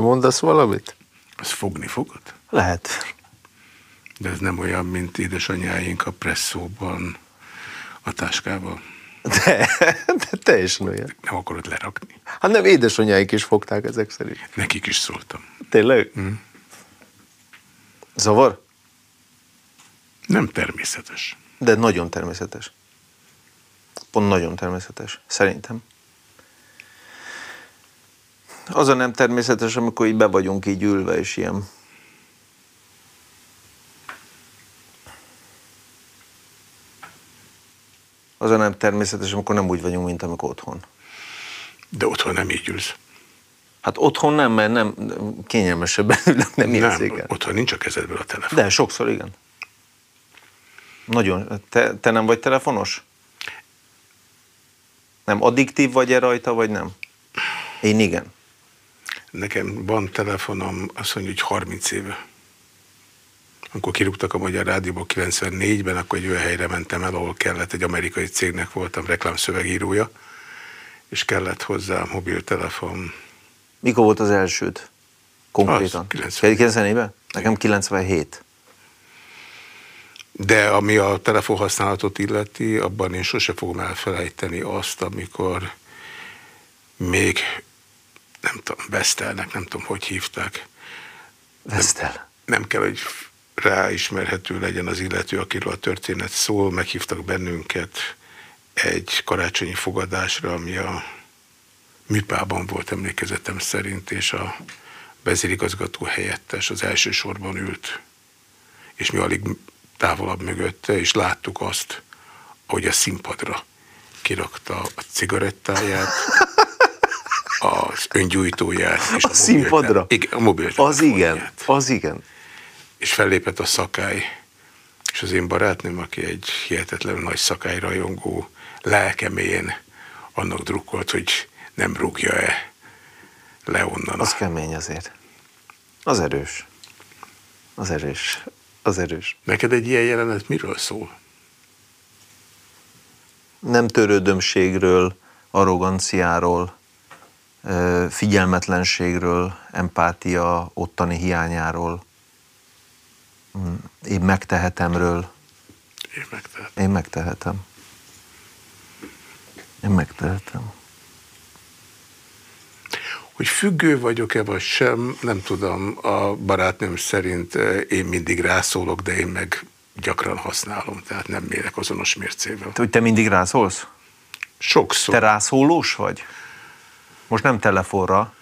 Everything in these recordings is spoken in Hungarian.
Mondasz valamit? Az fogni fogod? Lehet. De ez nem olyan, mint édesanyáink a presszóban, a táskával. De, de teljesen olyan. Nem akarod lerakni. Hát nem, édesanyáik is fogták ezek szerint. Nekik is szóltam. Tényleg? Mm. Zavar? Nem természetes. De nagyon természetes. Pont nagyon természetes, szerintem. Az a nem természetes, amikor így be vagyunk így ülve, és ilyen az a nem természetes, amikor nem úgy vagyunk, mint amikor otthon. De otthon nem így ülsz. Hát otthon nem, mert nem kényelmesebben ülök, nem, nem érzékel. otthon nincs a kezedből a telefon. De sokszor igen. Nagyon. Te, te nem vagy telefonos? Nem addiktív vagy-e rajta, vagy nem? Én igen. Nekem van telefonom, azt mondja, hogy 30 éve. Amikor kirúgtak a Magyar Rádióból 94-ben, akkor egy olyan helyre mentem el, ahol kellett, egy amerikai cégnek voltam reklámszövegírója, és kellett hozzá mobiltelefon. Mikor volt az elsőd? Konkrétan? Az, 90. 90 Nekem 97. De ami a telefonhasználatot illeti, abban én sose fogom elfelejteni azt, amikor még nem tudom, Vestelnek, nem tudom, hogy hívták. Vestel. Nem, nem kell, hogy ráismerhető legyen az illető, akiről a történet szól. Meghívtak bennünket egy karácsonyi fogadásra, ami a műpában volt emlékezetem szerint, és a vezérigazgató helyettes az első sorban ült, és mi alig távolabb mögötte, és láttuk azt, ahogy a színpadra kirakta a cigarettáját, az öngyújtóját. És a, a színpadra? Igen, a mobil Az igen, az igen. És fellépett a szakály. És az én barátnőm, aki egy hihetetlen nagy szakályrajongó, lelkemén annak drukkolt, hogy nem rúgja-e le onnan. Az kemény azért. Az erős. Az erős. Az erős. Neked egy ilyen jelenet miről szól? Nem törődömségről, arroganciáról, figyelmetlenségről, empátia ottani hiányáról, mm, én megtehetemről. Én megtehetem. Én megtehetem. Én megtehetem. Hogy függő vagyok-e vagy sem, nem tudom. A barátnőm szerint én mindig rászólok, de én meg gyakran használom, tehát nem mérek azonos mércével. Te, hogy te mindig rászólsz? Sokszor. Te rászólós vagy? Most nem telefonra.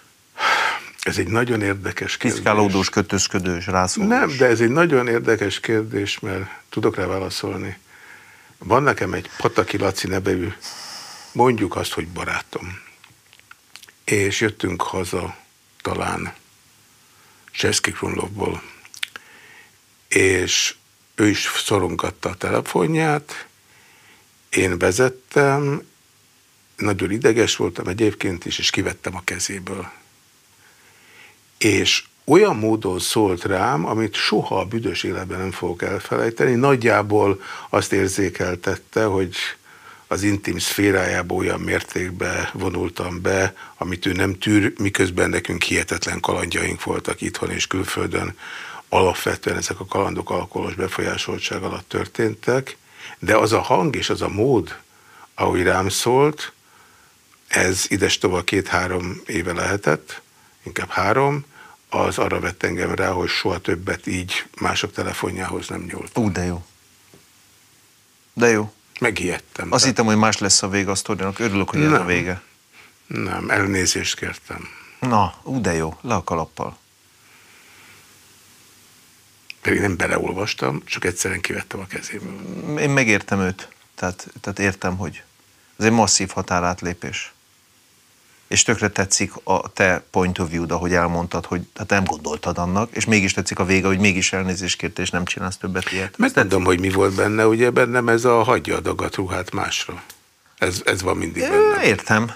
Ez egy nagyon érdekes kérdés. Piszkálódós, kötözködős, rászólós. Nem, de ez egy nagyon érdekes kérdés, mert tudok rá válaszolni. Van nekem egy Pataki Laci nevű, mondjuk azt, hogy barátom. És jöttünk haza talán Cseszki Krumlovból, és ő is szorongatta a telefonját, én vezettem, nagyon ideges voltam egyébként is, és kivettem a kezéből. És olyan módon szólt rám, amit soha a büdös életben nem fogok elfelejteni. Nagyjából azt érzékeltette, hogy az intim szférájába olyan mértékben vonultam be, amit ő nem tűr, miközben nekünk hihetetlen kalandjaink voltak itthon és külföldön. Alapvetően ezek a kalandok alkoholos befolyásoltság alatt történtek, de az a hang és az a mód, ahogy rám szólt, ez ides tovább két-három éve lehetett, inkább három, az arra vett engem rá, hogy soha többet így mások telefonjához nem nyúlt. Ú, de jó. De jó. Megijedtem. Azt hittem, hogy más lesz a vége a sztorinak. Örülök, hogy nem. ez a vége. Nem, elnézést kértem. Na, ú, de jó. Le a kalappal. Pedig nem beleolvastam, csak egyszerűen kivettem a kezéből. Én megértem őt. Tehát, tehát értem, hogy ez egy masszív határátlépés és tökre tetszik a te point of view-d, ahogy elmondtad, hogy hát nem gondoltad annak, és mégis tetszik a vége, hogy mégis elnézést kérte, és nem csinálsz többet ilyet. Mert nem tudom, hogy mi volt benne, ugye bennem ez a hagyja a dagat ruhát másra. Ez, ez van mindig bennem. Értem.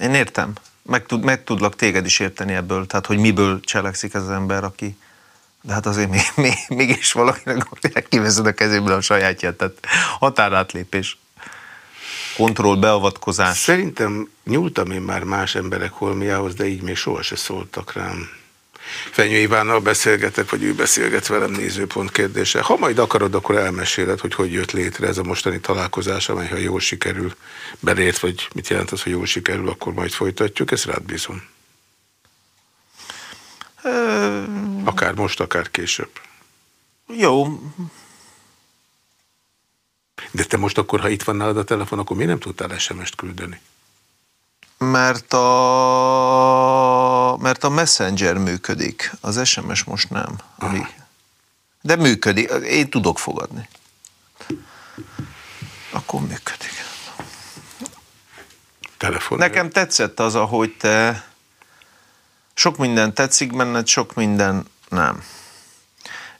Én értem. Meg, tud, meg tudlak téged is érteni ebből, tehát hogy miből cselekszik ez az ember, aki de hát azért még, még, mégis valakinek kiveszed a kezéből a sajátját, tehát határátlépés. Kontroll, beavatkozás. Szerintem nyúltam én már más emberek holmiához, de így még soha se szóltak rám. Fenyő Ivánnal beszélgetek, vagy ő beszélget velem nézőpont kérdése. Ha majd akarod, akkor elmeséled, hogy hogy jött létre ez a mostani találkozás, amely ha jól sikerül, belért, vagy mit jelent az, hogy jól sikerül, akkor majd folytatjuk, ezt rád bízom. Akár most, akár később. Jó. De te most akkor, ha itt van nálad a telefon, akkor miért nem tudtál SMS-t küldeni? Mert a, mert a Messenger működik, az SMS most nem. Ami, de működik, én tudok fogadni. Akkor működik. Telefon. Nekem tetszett az, ahogy te sok minden tetszik benned, sok minden nem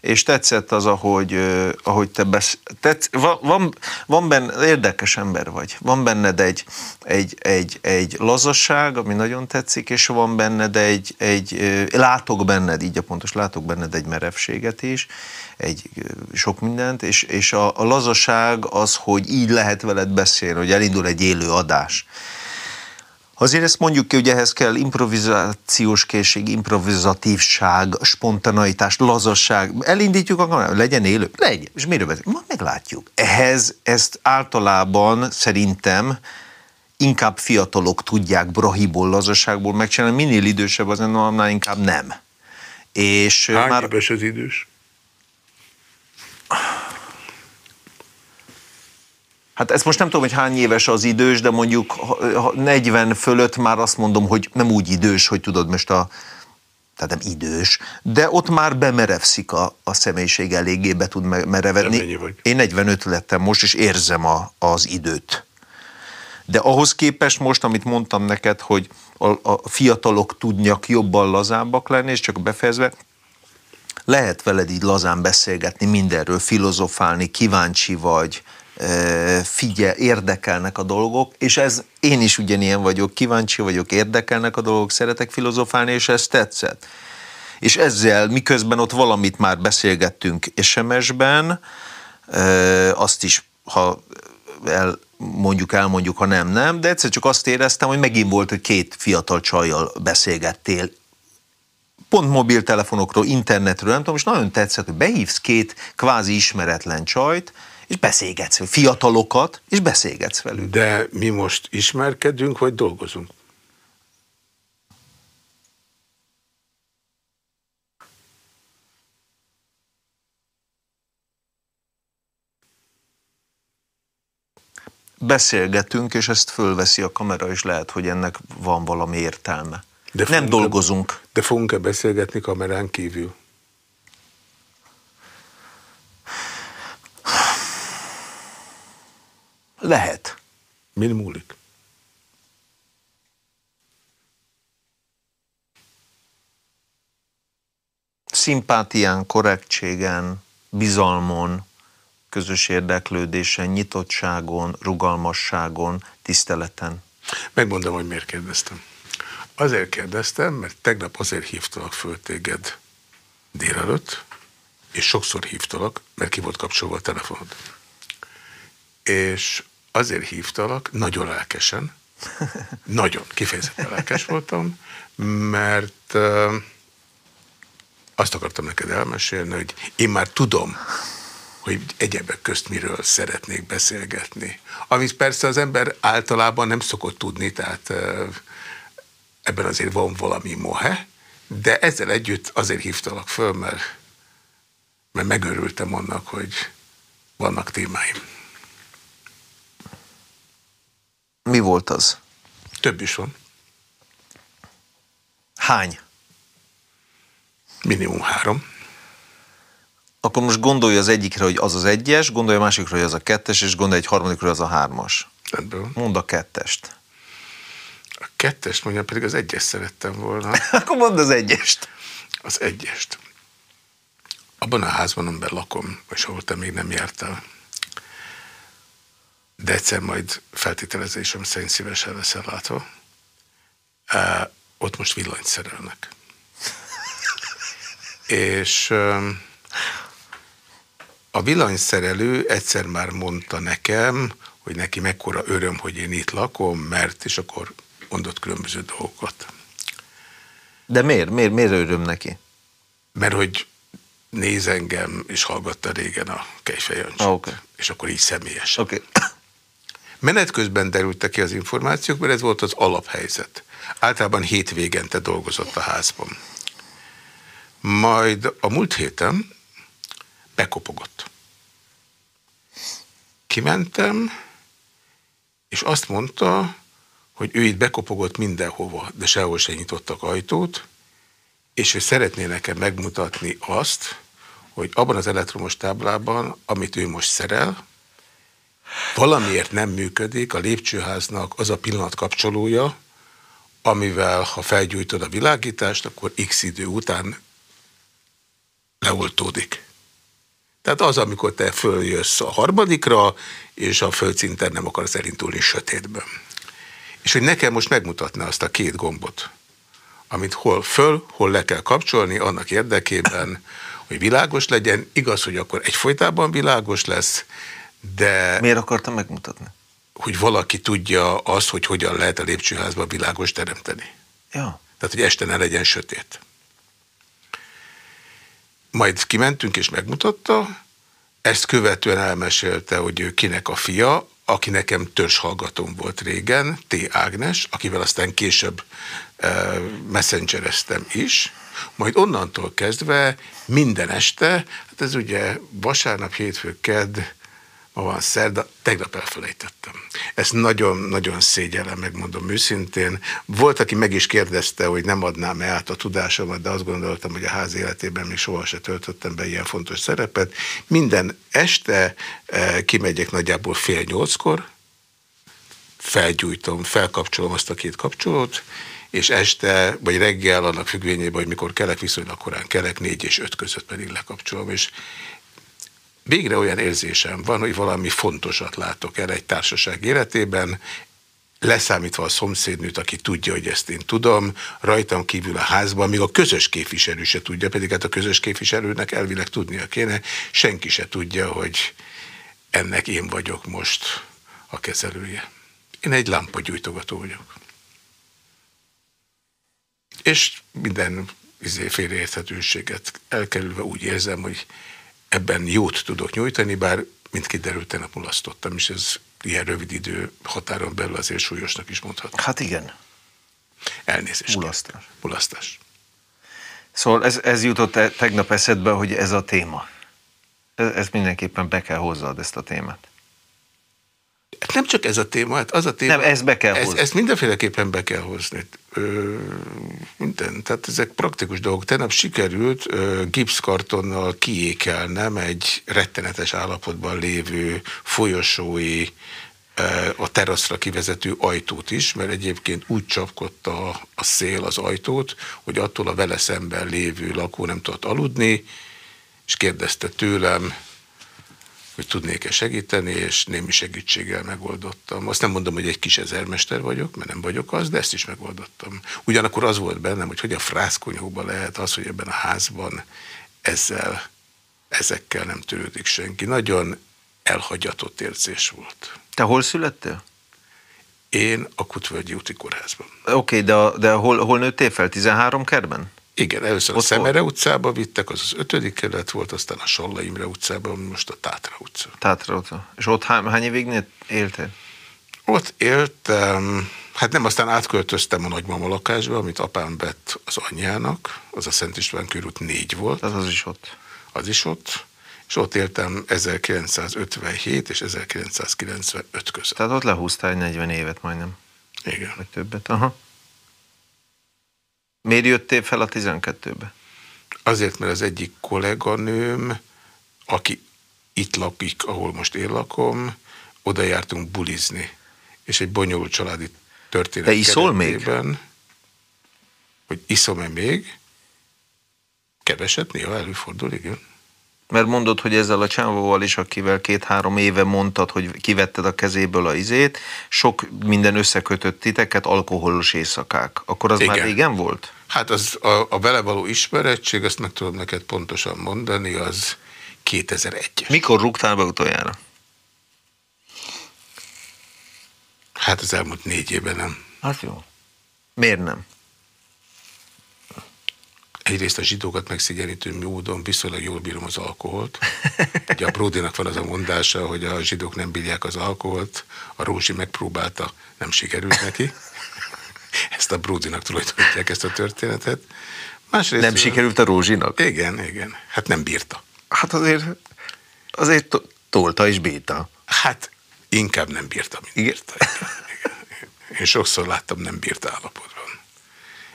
és tetszett az, ahogy, ahogy te besz... Tetsz... Van, van benne, érdekes ember vagy, van benned egy, egy, egy, egy lazasság, ami nagyon tetszik, és van benned egy, egy, látok benned, így a pontos, látok benned egy merevséget is, egy sok mindent, és, és a, a lazaság az, hogy így lehet veled beszélni, hogy elindul egy élő adás Azért ezt mondjuk ki, hogy ehhez kell improvizációs készség, improvizatívság, spontaneitás, lazasság. Elindítjuk a kamerát, legyen élő? Legyen. És miről beszél? Ma meglátjuk. Ehhez ezt általában szerintem inkább fiatalok tudják brahiból, lazasságból megcsinálni, minél idősebb az annál inkább nem. És Hány már... éves az idős? Hát ezt most nem tudom, hogy hány éves az idős, de mondjuk 40 fölött már azt mondom, hogy nem úgy idős, hogy tudod most a, tehát nem idős, de ott már bemerevszik a, a személyiség, eléggé be tud merevedni. Én 45 lettem most, és érzem a, az időt. De ahhoz képest most, amit mondtam neked, hogy a, a fiatalok tudnak jobban lazábbak lenni, és csak befejezve, lehet veled így lazán beszélgetni mindenről, filozofálni, kíváncsi vagy, figyel, érdekelnek a dolgok, és ez én is ugyanilyen vagyok, kíváncsi vagyok, érdekelnek a dolgok, szeretek filozofálni, és ez tetszett. És ezzel, miközben ott valamit már beszélgettünk SMS-ben, azt is, ha el, mondjuk elmondjuk, ha nem, nem, de egyszer csak azt éreztem, hogy megint volt, hogy két fiatal csajjal beszélgettél, pont mobiltelefonokról, internetről, nem tudom, és nagyon tetszett, hogy behívsz két kvázi ismeretlen csajt, és beszélgetsz, fiatalokat, és beszélgetsz velük. De mi most ismerkedünk, vagy dolgozunk? Beszélgetünk, és ezt fölveszi a kamera, és lehet, hogy ennek van valami értelme. De Nem dolgozunk. De fogunk-e beszélgetni kamerán kívül? Lehet. Min múlik? Szimpátián, korrektségen, bizalmon, közös érdeklődésen, nyitottságon, rugalmasságon, tiszteleten. Megmondom, hogy miért kérdeztem. Azért kérdeztem, mert tegnap azért hívtalak föl téged délelőtt, és sokszor hívtalak, mert ki volt kapcsolva a telefonod. És azért hívtalak, nagyon lelkesen, nagyon, kifejezetten lelkes voltam, mert azt akartam neked elmesélni, hogy én már tudom, hogy egyebek közt miről szeretnék beszélgetni. Amit persze az ember általában nem szokott tudni, tehát ebben azért van valami mohe, de ezzel együtt azért hívtalak föl, mert, mert megörültem annak, hogy vannak témáim. Mi volt az? Több is van. Hány? Minimum három. Akkor most gondolja az egyikre, hogy az az egyes, gondolja a másikra, hogy az a kettes, és gondolja egy harmadikra, hogy az a hármas. Rendben. Mondd a kettest. A kettest mondja, pedig az egyes szerettem volna. akkor mondd az egyest. Az egyest. Abban a házban, amiben lakom, és ahol te még nem jártál, de egyszer majd feltételezésem szerint szívesen leszel látva. Uh, ott most villanyt szerelnek. És a villanyszerelő egyszer már mondta nekem, hogy neki mekkora öröm, hogy én itt lakom, mert, és akkor mondott különböző dolgokat. De miért? Miért, miért öröm neki? Mert hogy néz engem, és hallgatta régen a Kejfejancsit. Ah, okay. És akkor így személyes. Okay. Menet közben derültek ki az információk, mert ez volt az alaphelyzet. Általában hétvégente dolgozott a házban. Majd a múlt héten bekopogott. Kimentem, és azt mondta, hogy ő itt bekopogott mindenhova, de sehol se nyitottak ajtót, és ő szeretné nekem megmutatni azt, hogy abban az elektromos táblában, amit ő most szerel, valamiért nem működik a lépcsőháznak az a pillanat kapcsolója, amivel ha felgyújtod a világítást, akkor x idő után leoltódik. Tehát az, amikor te följössz a harmadikra, és a földszinten nem akarsz elindulni sötétben. És hogy nekem most megmutatna azt a két gombot, amit hol föl, hol le kell kapcsolni, annak érdekében, hogy világos legyen. Igaz, hogy akkor egyfolytában világos lesz, de... Miért akartam megmutatni? Hogy valaki tudja azt, hogy hogyan lehet a lépcsőházban világos teremteni. Ja. Tehát, hogy este ne legyen sötét. Majd kimentünk és megmutatta, ezt követően elmesélte, hogy ő kinek a fia, aki nekem hallgatóm volt régen, T. Ágnes, akivel aztán később e, messengereztem is, majd onnantól kezdve minden este, hát ez ugye vasárnap, hétfő, kedd, ma van szerda, tegnap elfelejtettem. Ezt nagyon-nagyon szégyellem, megmondom őszintén. Volt, aki meg is kérdezte, hogy nem adnám -e át a tudásomat, de azt gondoltam, hogy a ház életében még soha se töltöttem be ilyen fontos szerepet. Minden este eh, kimegyek nagyjából fél nyolckor, felgyújtom, felkapcsolom azt a két kapcsolót, és este, vagy reggel, annak függvényében, hogy mikor kelek, viszonylag korán kelek, négy és öt között pedig lekapcsolom, és végre olyan érzésem van, hogy valami fontosat látok el egy társaság életében, leszámítva a szomszédnőt, aki tudja, hogy ezt én tudom, rajtam kívül a házban, még a közös képviselő se tudja, pedig hát a közös képviselőnek elvileg tudnia kéne, senki se tudja, hogy ennek én vagyok most a kezelője. Én egy lámpagyújtogató vagyok. És minden izé, félreérthetőséget elkerülve úgy érzem, hogy ebben jót tudok nyújtani, bár mint kiderült, tegnap mulasztottam, és ez ilyen rövid idő határon belül azért súlyosnak is mondható. Hát igen. Elnézést. Mulasztás. Mulasztás. Szóval ez, ez jutott -e tegnap eszedbe, hogy ez a téma. Ez, ez mindenképpen be kell hozzad ezt a témát. Hát nem csak ez a téma, hát az a téma... Nem, ezt be kell ez, hozni. Ezt mindenféleképpen be kell hozni. Ö, minden. Tehát ezek praktikus dolgok. Tegnap sikerült ö, gipszkartonnal kiékelnem egy rettenetes állapotban lévő folyosói a teraszra kivezető ajtót is, mert egyébként úgy csapkodta a, a szél az ajtót, hogy attól a vele szemben lévő lakó nem tudott aludni, és kérdezte tőlem, hogy tudnék-e segíteni, és némi segítséggel megoldottam. Azt nem mondom, hogy egy kis ezermester vagyok, mert nem vagyok az, de ezt is megoldottam. Ugyanakkor az volt bennem, hogy hogy a frászkonyhóban lehet az, hogy ebben a házban ezzel, ezekkel nem törődik senki. Nagyon elhagyatott érzés volt. Te hol születtél? Én a Kutvölgyi úti kórházban. Oké, okay, de, de hol, hol nőttél fel? 13 kerben? Igen, először Ott a Szemere volt? utcába vittek, az az ötödik kerület volt, aztán a Salla Imre utcában, most a Tátra utca. Tátra utca. És ott hány, hány évig éltél? Ott éltem, hát nem, aztán átköltöztem a nagymama lakásba, amit apám vett az anyjának, az a Szent István körút négy volt. Az az is ott. Az is ott, és ott éltem 1957 és 1995 között. Tehát ott lehúztál egy 40 évet majdnem. Igen. Vagy többet, aha. Miért jöttél fel a 12-be? Azért, mert az egyik kolléganőm, aki itt lakik, ahol most én lakom, oda jártunk bulizni. És egy bonyolult családi történet Te iszol még? Hogy iszom-e még? Keveset, néha előfordul, igen. Mert mondod, hogy ezzel a csávóval is, akivel két-három éve mondtad, hogy kivetted a kezéből a izét, sok minden összekötött titeket, alkoholos éjszakák. Akkor az Igen. már régen volt? Hát az, a, a vele való ismerettség, azt meg tudom neked pontosan mondani, az 2001-es. Mikor rúgtál be utoljára? Hát az elmúlt négy évben nem. Hát jó. Miért nem? Egyrészt a zsidókat megszigyenítő módon viszonylag jól bírom az alkoholt. Ugye a Bródinak van az a mondása, hogy a zsidók nem bírják az alkoholt, a Rózsi megpróbálta, nem sikerült neki. Ezt a Bródinak tulajdonítják ezt a történetet. Másrészt, nem sikerült a Rózsinak? Igen, igen. Hát nem bírta. Hát azért, azért tolta és bírta. Hát inkább nem bírta, mint bírta. Igen. Én sokszor láttam nem bírt állapotban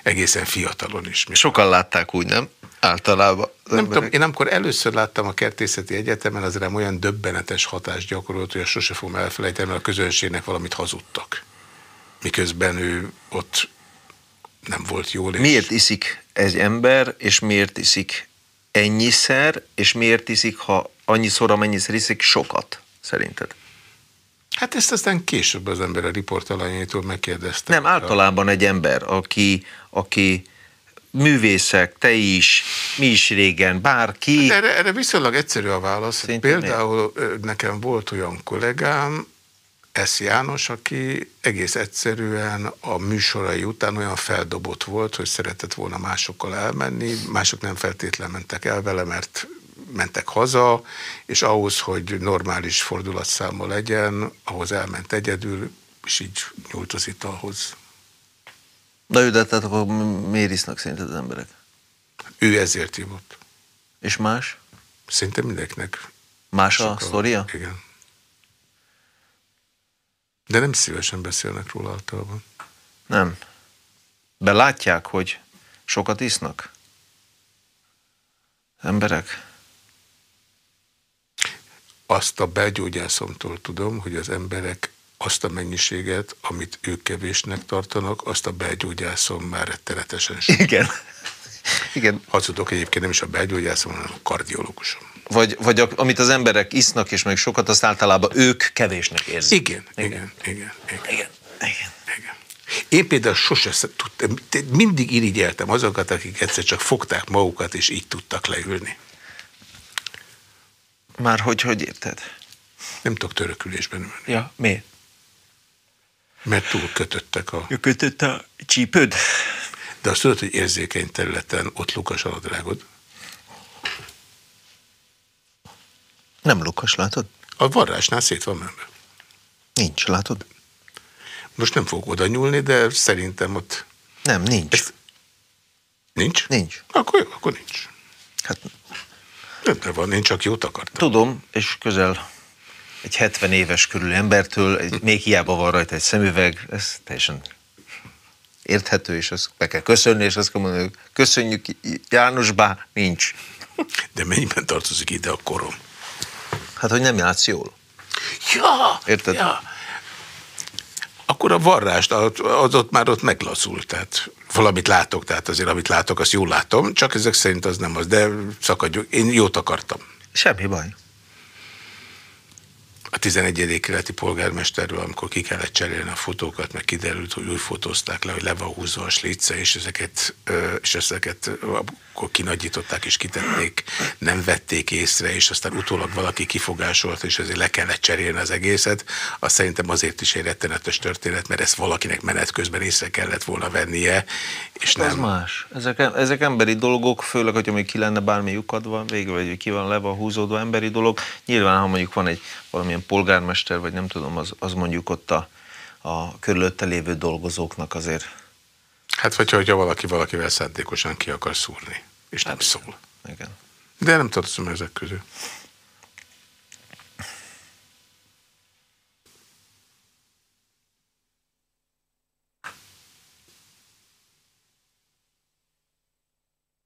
egészen fiatalon is. Sokan látták úgy, nem? Általában. Nem tudom, én amikor először láttam a kertészeti egyetemen, az rám olyan döbbenetes hatást gyakorolt, hogy sose fogom elfelejteni, mert a közönségnek valamit hazudtak. Miközben ő ott nem volt jól. És... Miért iszik egy ember, és miért iszik ennyiszer, és miért iszik, ha annyiszor, amennyiszer iszik, sokat, szerinted? Hát ezt aztán később az ember a riportalanyétól megkérdezte. Nem, általában egy ember, aki, aki művészek, te is, mi is régen, bárki. Hát erre, erre viszonylag egyszerű a válasz. Szerintem Például miért? nekem volt olyan kollégám, S. János, aki egész egyszerűen a műsorai után olyan feldobott volt, hogy szeretett volna másokkal elmenni, mások nem feltétlenül mentek el vele, mert mentek haza, és ahhoz, hogy normális fordulatszáma legyen, ahhoz elment egyedül, és így nyúlt az italhoz. Na ő, de tehát akkor miért isznak szerinted az emberek? Ő ezért ivott. És más? Szinte mindenkinek. Más a sztoria? Igen. De nem szívesen beszélnek róla általában. Nem. Belátják, hogy sokat isznak? Emberek? Azt a belgyógyászomtól tudom, hogy az emberek azt a mennyiséget, amit ők kevésnek tartanak, azt a belgyógyászom már rettenetesen sok. Igen. Igen. Hazudok egyébként nem is a belgyógyászom, hanem a kardiológusom. Vagy, vagy a, amit az emberek isznak, és meg sokat, azt általában ők kevésnek érzik. Igen, igen, igen. igen, igen. igen. igen. igen. Én például sose tudtam, mindig irigyeltem azokat, akik egyszer csak fogták magukat, és így tudtak leülni. Már hogy, hogy érted? Nem tudok törökülésben ülni. Ja, miért? Mert túl kötöttek a... Kötött a csípőd? De azt tudod, hogy érzékeny területen ott lukas a drágod? Nem lukas, látod? A varrásnál szét van menve. Nincs, látod? Most nem fogok oda nyúlni, de szerintem ott... Nem, nincs. Ezt... Nincs? Nincs. Akkor jó, akkor nincs. Hát... Nem van, én csak jót akartam. Tudom, és közel egy 70 éves körül embertől, egy, még hiába van rajta egy szemüveg, ez teljesen érthető, és azt be kell köszönni, és azt kell mondani, hogy köszönjük János, bá, nincs. De mennyiben tartozik ide a korom? Hát, hogy nem játsz jól. Ja, Érted? Ja. Akkor a varrást, az ott már ott meglaszult, tehát valamit látok, tehát azért amit látok, azt jól látom, csak ezek szerint az nem az, de szakadjuk, én jót akartam. Semmi baj a 11. keleti polgármesterről, amikor ki kellett cserélni a fotókat, meg kiderült, hogy úgy fotózták le, hogy le van húzva a slice, és ezeket, és ezeket akkor kinagyították és kitették, nem vették észre, és aztán utólag valaki kifogásolt, és ezért le kellett cserélni az egészet. Azt szerintem azért is egy rettenetes történet, mert ezt valakinek menet közben észre kellett volna vennie, és nem. Ez más. Ezek, ezek emberi dolgok, főleg, hogy még ki lenne bármi lyukadva, végül, vagy ki van le van húzódva emberi dolog. Nyilván, ha mondjuk van egy valamilyen polgármester, vagy nem tudom, az, az mondjuk ott a, a körülötte lévő dolgozóknak azért. Hát, vagy hogyha valaki valakivel szándékosan ki akar szúrni, és hát, nem szól. Igen. De nem tartozom ezek közül.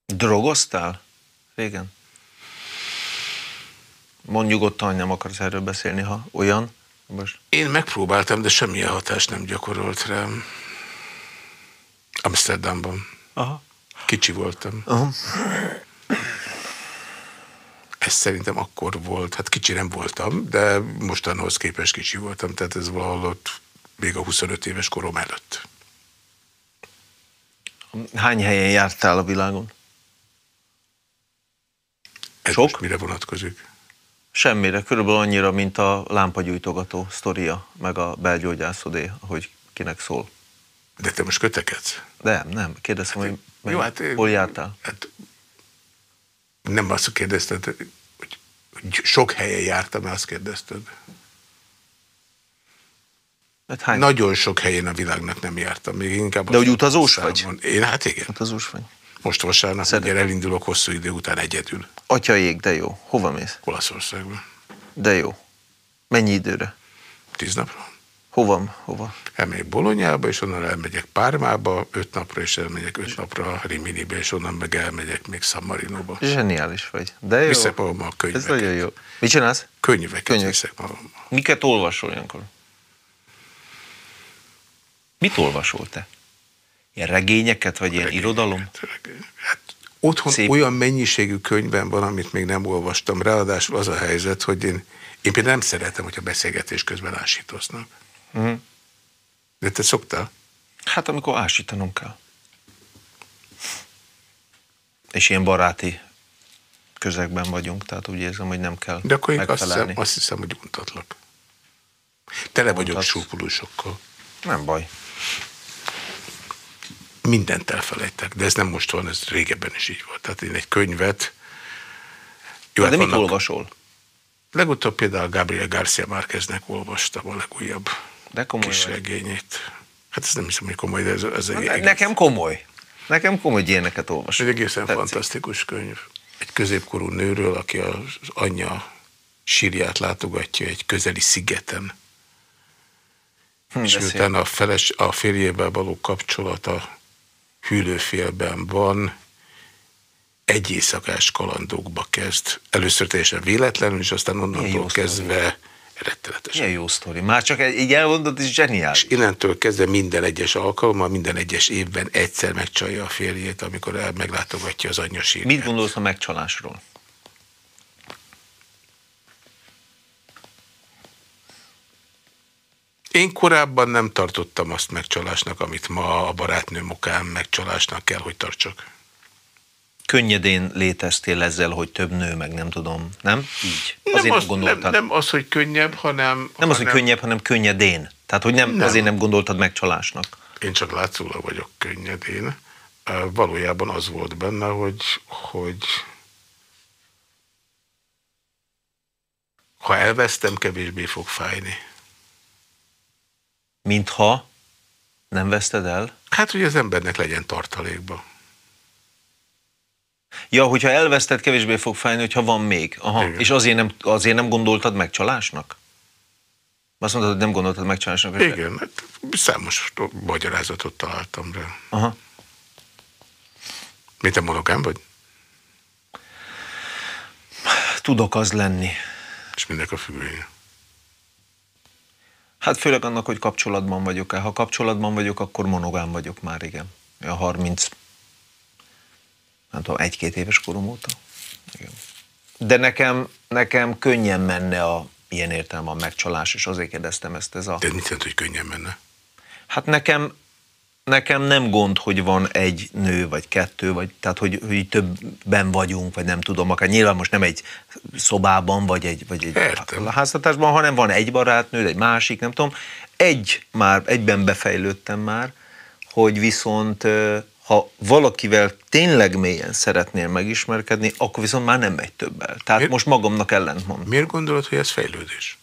Drogoztál régen? Mondj nyugodtan, hogy nem akarsz erről beszélni, ha olyan. Most. Én megpróbáltam, de semmilyen hatást nem gyakorolt rám. Amsterdamban. Aha. Kicsi voltam. Aha. Ez szerintem akkor volt, hát kicsi nem voltam, de mostanhoz képest kicsi voltam, tehát ez valahol ott még a 25 éves korom előtt. Hány helyen jártál a világon? Ez Sok? mire vonatkozik? Semmire, körülbelül annyira, mint a lámpagyújtogató sztoria, meg a belgyógyászodé, ahogy kinek szól. De te most kötekedsz? Nem, nem. Kérdeztem, hogy Jó, hát, hol jártál? Hát, nem azt kérdezted, hogy hogy sok helyen jártam, azt kérdezted. Hát hány? Nagyon sok helyen a világnak nem jártam. Még inkább De hogy utazós számon. vagy? Én hát igen. Utazós vagy? Most vasárnap Szeretem. ugye elindulok hosszú idő után egyedül Atya ég, de jó. Hova mész? Olaszországban. De jó. Mennyi időre? Tíz napra. Hova? Hova? Elmegyek Bolonyába, és onnan elmegyek Pármába, öt napra, és elmegyek öt napra Riminibe, és onnan meg elmegyek még San Marinóba. Zseniális vagy. De jó. Viszek magammal a Ez könyveket. nagyon jó. Mit csinálsz? Könyveket Könyvek. viszek magammal. Miket olvasol ilyenkor? Mit olvasol te? Ilyen regényeket, vagy ilyen irodalom? Hát, otthon Szép. Olyan mennyiségű könyvben van, amit még nem olvastam. Ráadásul az a helyzet, hogy én, én például nem szeretem, hogyha beszélgetés közben ásítoznak. Mhm. De te szoktál? Hát amikor ásítanom kell. És ilyen baráti közegben vagyunk, tehát úgy érzem, hogy nem kell De akkor én azt hiszem, azt hiszem, hogy untatlak. Tele vagyok Untatsz. súpulusokkal. Nem baj. Mindent elfelejtek, de ez nem most van, ez régebben is így volt. Tehát én egy könyvet... Jó, De hát mit olvasol? Legutóbb például Gabriel García Márqueznek olvastam a legújabb De komoly kis regényét. Hát ez nem hiszem, hogy komoly, de ez, ez egy, Ne- Nekem komoly. Nekem komoly, ilyeneket ez olvasok. egy egészen Tetszik. fantasztikus könyv. Egy középkorú nőről, aki az anyja sírját látogatja egy közeli szigeten. Hm, és miután a, feles, a férjével való kapcsolata hűlőfélben van, egy éjszakás kalandokba kezd. Először teljesen véletlenül, és aztán onnantól kezdve rettenetesen. Milyen jó sztori. Már csak egy- így elmondod, és zseniális. És innentől kezdve minden egyes alkalommal, minden egyes évben egyszer megcsalja a férjét, amikor el meglátogatja az anyja sírját. Mit gondolsz a megcsalásról? Én korábban nem tartottam azt megcsalásnak, amit ma a barátnőm okán megcsalásnak kell, hogy tartsak. Könnyedén léteztél ezzel, hogy több nő, meg nem tudom, nem? Így. Nem Azért az, nem gondoltad. nem, nem az, hogy könnyebb, hanem... nem az, hogy hanem könnyebb, hanem könnyedén. Tehát, hogy nem, Nem. azért nem gondoltad megcsalásnak. Én csak látszólag vagyok könnyedén. Valójában az volt benne, hogy, hogy ha elvesztem, kevésbé fog fájni. Mintha nem veszted el? Hát, hogy az embernek legyen tartalékba. Ja, hogyha elveszted, kevésbé fog fájni, hogyha van még. Aha. Igen. És azért nem, azért nem gondoltad megcsalásnak? Azt mondtad, hogy nem gondoltad megcsalásnak. és- Igen, hát számos magyarázatot találtam rá. Aha. Mit te monogám vagy? Tudok az lenni. És mindnek a függvénye. Hát főleg annak, hogy kapcsolatban vagyok-e. Ha kapcsolatban vagyok, akkor monogám vagyok már, igen. A 30, nem tudom, egy-két éves korom óta. Igen. De nekem, nekem könnyen menne a ilyen értelme a megcsalás, és azért kérdeztem ezt ez a... De mit jelent, hogy könnyen menne? Hát nekem, nekem nem gond, hogy van egy nő, vagy kettő, vagy, tehát hogy, hogy többen vagyunk, vagy nem tudom, akár nyilván most nem egy szobában, vagy egy, vagy egy Értem. háztartásban, hanem van egy barátnő, egy másik, nem tudom. Egy már, egyben befejlődtem már, hogy viszont ha valakivel tényleg mélyen szeretnél megismerkedni, akkor viszont már nem megy többel. Tehát Miért? most magamnak ellentmond. Miért gondolod, hogy ez fejlődés?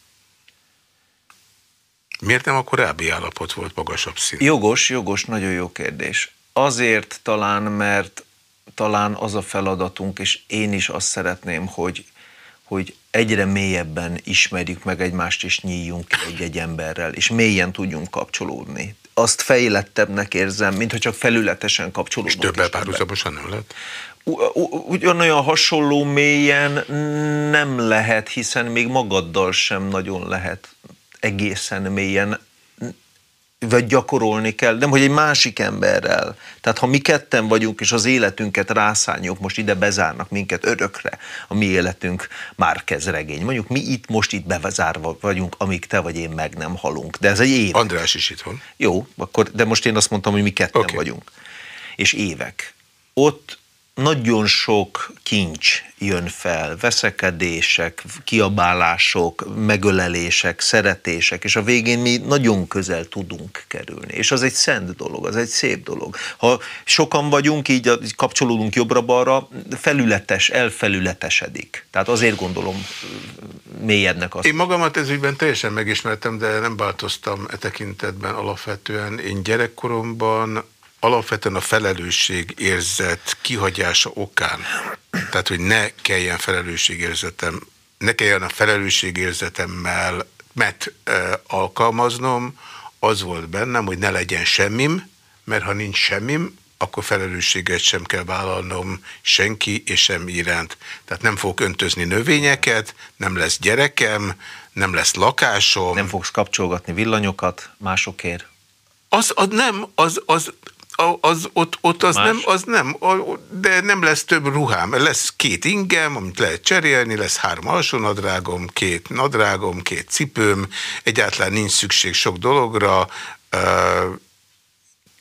Miért nem a korábbi állapot volt magasabb szint? Jogos, jogos, nagyon jó kérdés. Azért talán, mert talán az a feladatunk, és én is azt szeretném, hogy, hogy egyre mélyebben ismerjük meg egymást, és nyíljunk ki egy-egy emberrel, és mélyen tudjunk kapcsolódni. Azt fejlettebbnek érzem, mint hogy csak felületesen És kapcsolódunk. többel is ebben. párhuzamosan nem lehet? Ugyanolyan hasonló mélyen nem lehet, hiszen még magaddal sem nagyon lehet egészen mélyen, vagy gyakorolni kell, nem, hogy egy másik emberrel. Tehát ha mi ketten vagyunk, és az életünket rászánjuk, most ide bezárnak minket örökre, a mi életünk már kezd regény. Mondjuk mi itt most itt bezárva vagyunk, amíg te vagy én meg nem halunk. De ez egy év. András is itt van. Jó, akkor, de most én azt mondtam, hogy mi ketten okay. vagyunk. És évek. Ott nagyon sok kincs jön fel, veszekedések, kiabálások, megölelések, szeretések, és a végén mi nagyon közel tudunk kerülni. És az egy szent dolog, az egy szép dolog. Ha sokan vagyunk, így kapcsolódunk jobbra-balra, felületes, elfelületesedik. Tehát azért gondolom mélyednek azt. Én magamat ez ügyben teljesen megismertem, de nem változtam e tekintetben alapvetően. Én gyerekkoromban alapvetően a felelősség érzet kihagyása okán, tehát hogy ne kelljen felelősségérzetem, ne kelljen a felelősségérzetemmel met e, alkalmaznom, az volt bennem, hogy ne legyen semmim, mert ha nincs semmim, akkor felelősséget sem kell vállalnom senki és semmi iránt. Tehát nem fogok öntözni növényeket, nem lesz gyerekem, nem lesz lakásom. Nem fogsz kapcsolgatni villanyokat másokért. Az, az nem, az, az, az, ott, ott az, nem, az nem, de nem lesz több ruhám. Lesz két ingem, amit lehet cserélni, lesz három alsónadrágom, két nadrágom, két cipőm, egyáltalán nincs szükség sok dologra,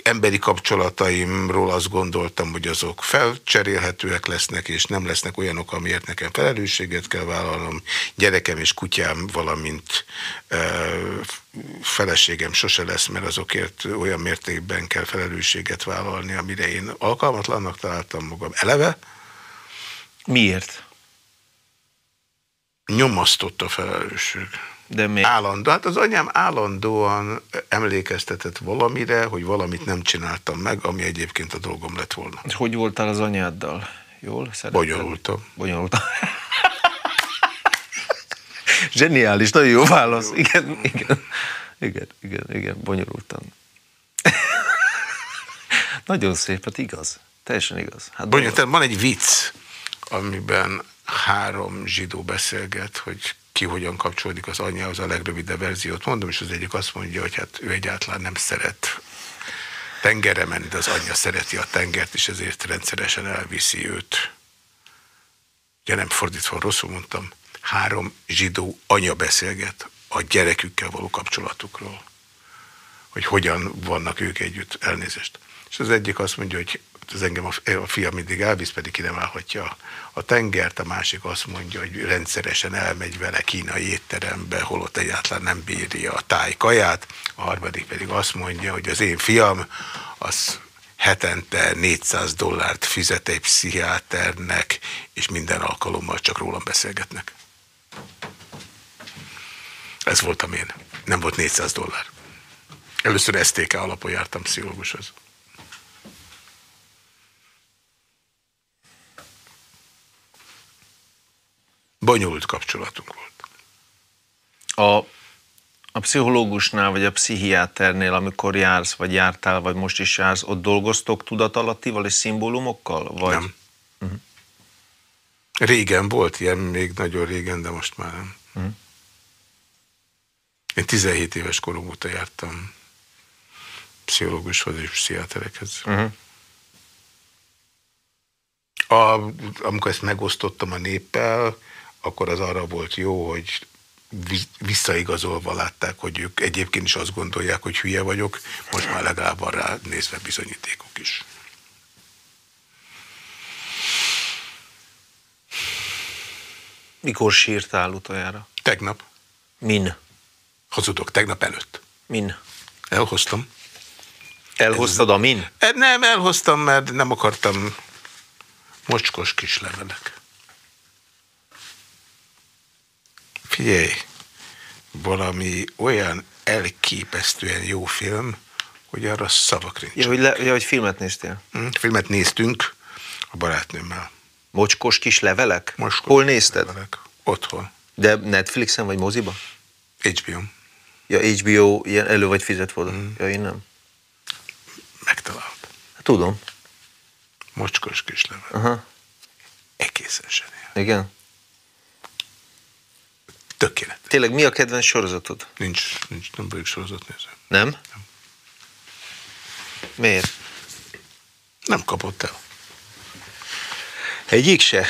emberi kapcsolataimról azt gondoltam, hogy azok felcserélhetőek lesznek, és nem lesznek olyanok, amiért nekem felelősséget kell vállalnom. Gyerekem és kutyám, valamint e, feleségem sose lesz, mert azokért olyan mértékben kell felelősséget vállalni, amire én alkalmatlannak találtam magam eleve. Miért? Nyomasztott a felelősség. De mi? Állandó. Hát az anyám állandóan emlékeztetett valamire, hogy valamit nem csináltam meg, ami egyébként a dolgom lett volna. És hogy voltál az anyáddal? Jól? Szeretted? Bonyolultam. Bonyolultam. Zseniális, nagyon jó válasz. Igen, igen, igen, igen, igen, bonyolultan. nagyon szép, hát igaz. Teljesen igaz. Hát bonyolultan. Van egy vicc, amiben három zsidó beszélget, hogy ki hogyan kapcsolódik az anyjához, a legrövidebb verziót mondom, és az egyik azt mondja, hogy hát ő egyáltalán nem szeret tengerre menni, de az anyja szereti a tengert, és ezért rendszeresen elviszi őt. Ugye nem fordítva, rosszul mondtam. Három zsidó anya beszélget a gyerekükkel való kapcsolatukról. Hogy hogyan vannak ők együtt. Elnézést. És az egyik azt mondja, hogy az engem a, a fia mindig elvisz, pedig ki nem állhatja a tengert, a másik azt mondja, hogy rendszeresen elmegy vele kínai étterembe, holott egyáltalán nem bírja a tájkaját, a harmadik pedig azt mondja, hogy az én fiam, az hetente 400 dollárt fizet egy pszichiáternek, és minden alkalommal csak rólam beszélgetnek. Ez voltam én. Nem volt 400 dollár. Először STK alapon jártam pszichológushoz. Bonyolult kapcsolatunk volt. A, a pszichológusnál, vagy a pszichiáternél, amikor jársz, vagy jártál, vagy most is jársz, ott dolgoztok tudatalattival és szimbólumokkal? Vagy? Nem. Uh -huh. Régen volt ilyen, még nagyon régen, de most már nem. Uh -huh. Én 17 éves korom óta jártam pszichológushoz és pszichiáterekhez. Uh -huh. A, amikor ezt megosztottam a néppel, akkor az arra volt jó, hogy visszaigazolva látták, hogy ők egyébként is azt gondolják, hogy hülye vagyok, most már legalább van rá nézve bizonyítékok is. Mikor sírtál utoljára? Tegnap. Min? Hazudok, tegnap előtt. Min? Elhoztam. Elhoztad a min? Nem, elhoztam, mert nem akartam mocskos kis levelek. Figyelj, valami olyan elképesztően jó film, hogy arra szavak nincs. Ja, hogy, le, ja, hogy filmet néztél? Hm? Filmet néztünk a barátnőmmel. Mocskos kis levelek? Mocskos Hol nézted? Levelek. Otthon. De Netflixen vagy moziba? HBO. Ja, HBO ilyen elő vagy fizetve oda? Mm. Ja, én nem. Megtalálod. Hát, tudom. Mocskos kis level. Aha. Egészen zseniál. Igen? Tökéletes. Tényleg mi a kedvenc sorozatod? Nincs, nincs nem vagyok sorozatnéző. Nem? Nem. Miért? Nem kapott el. Egyik se?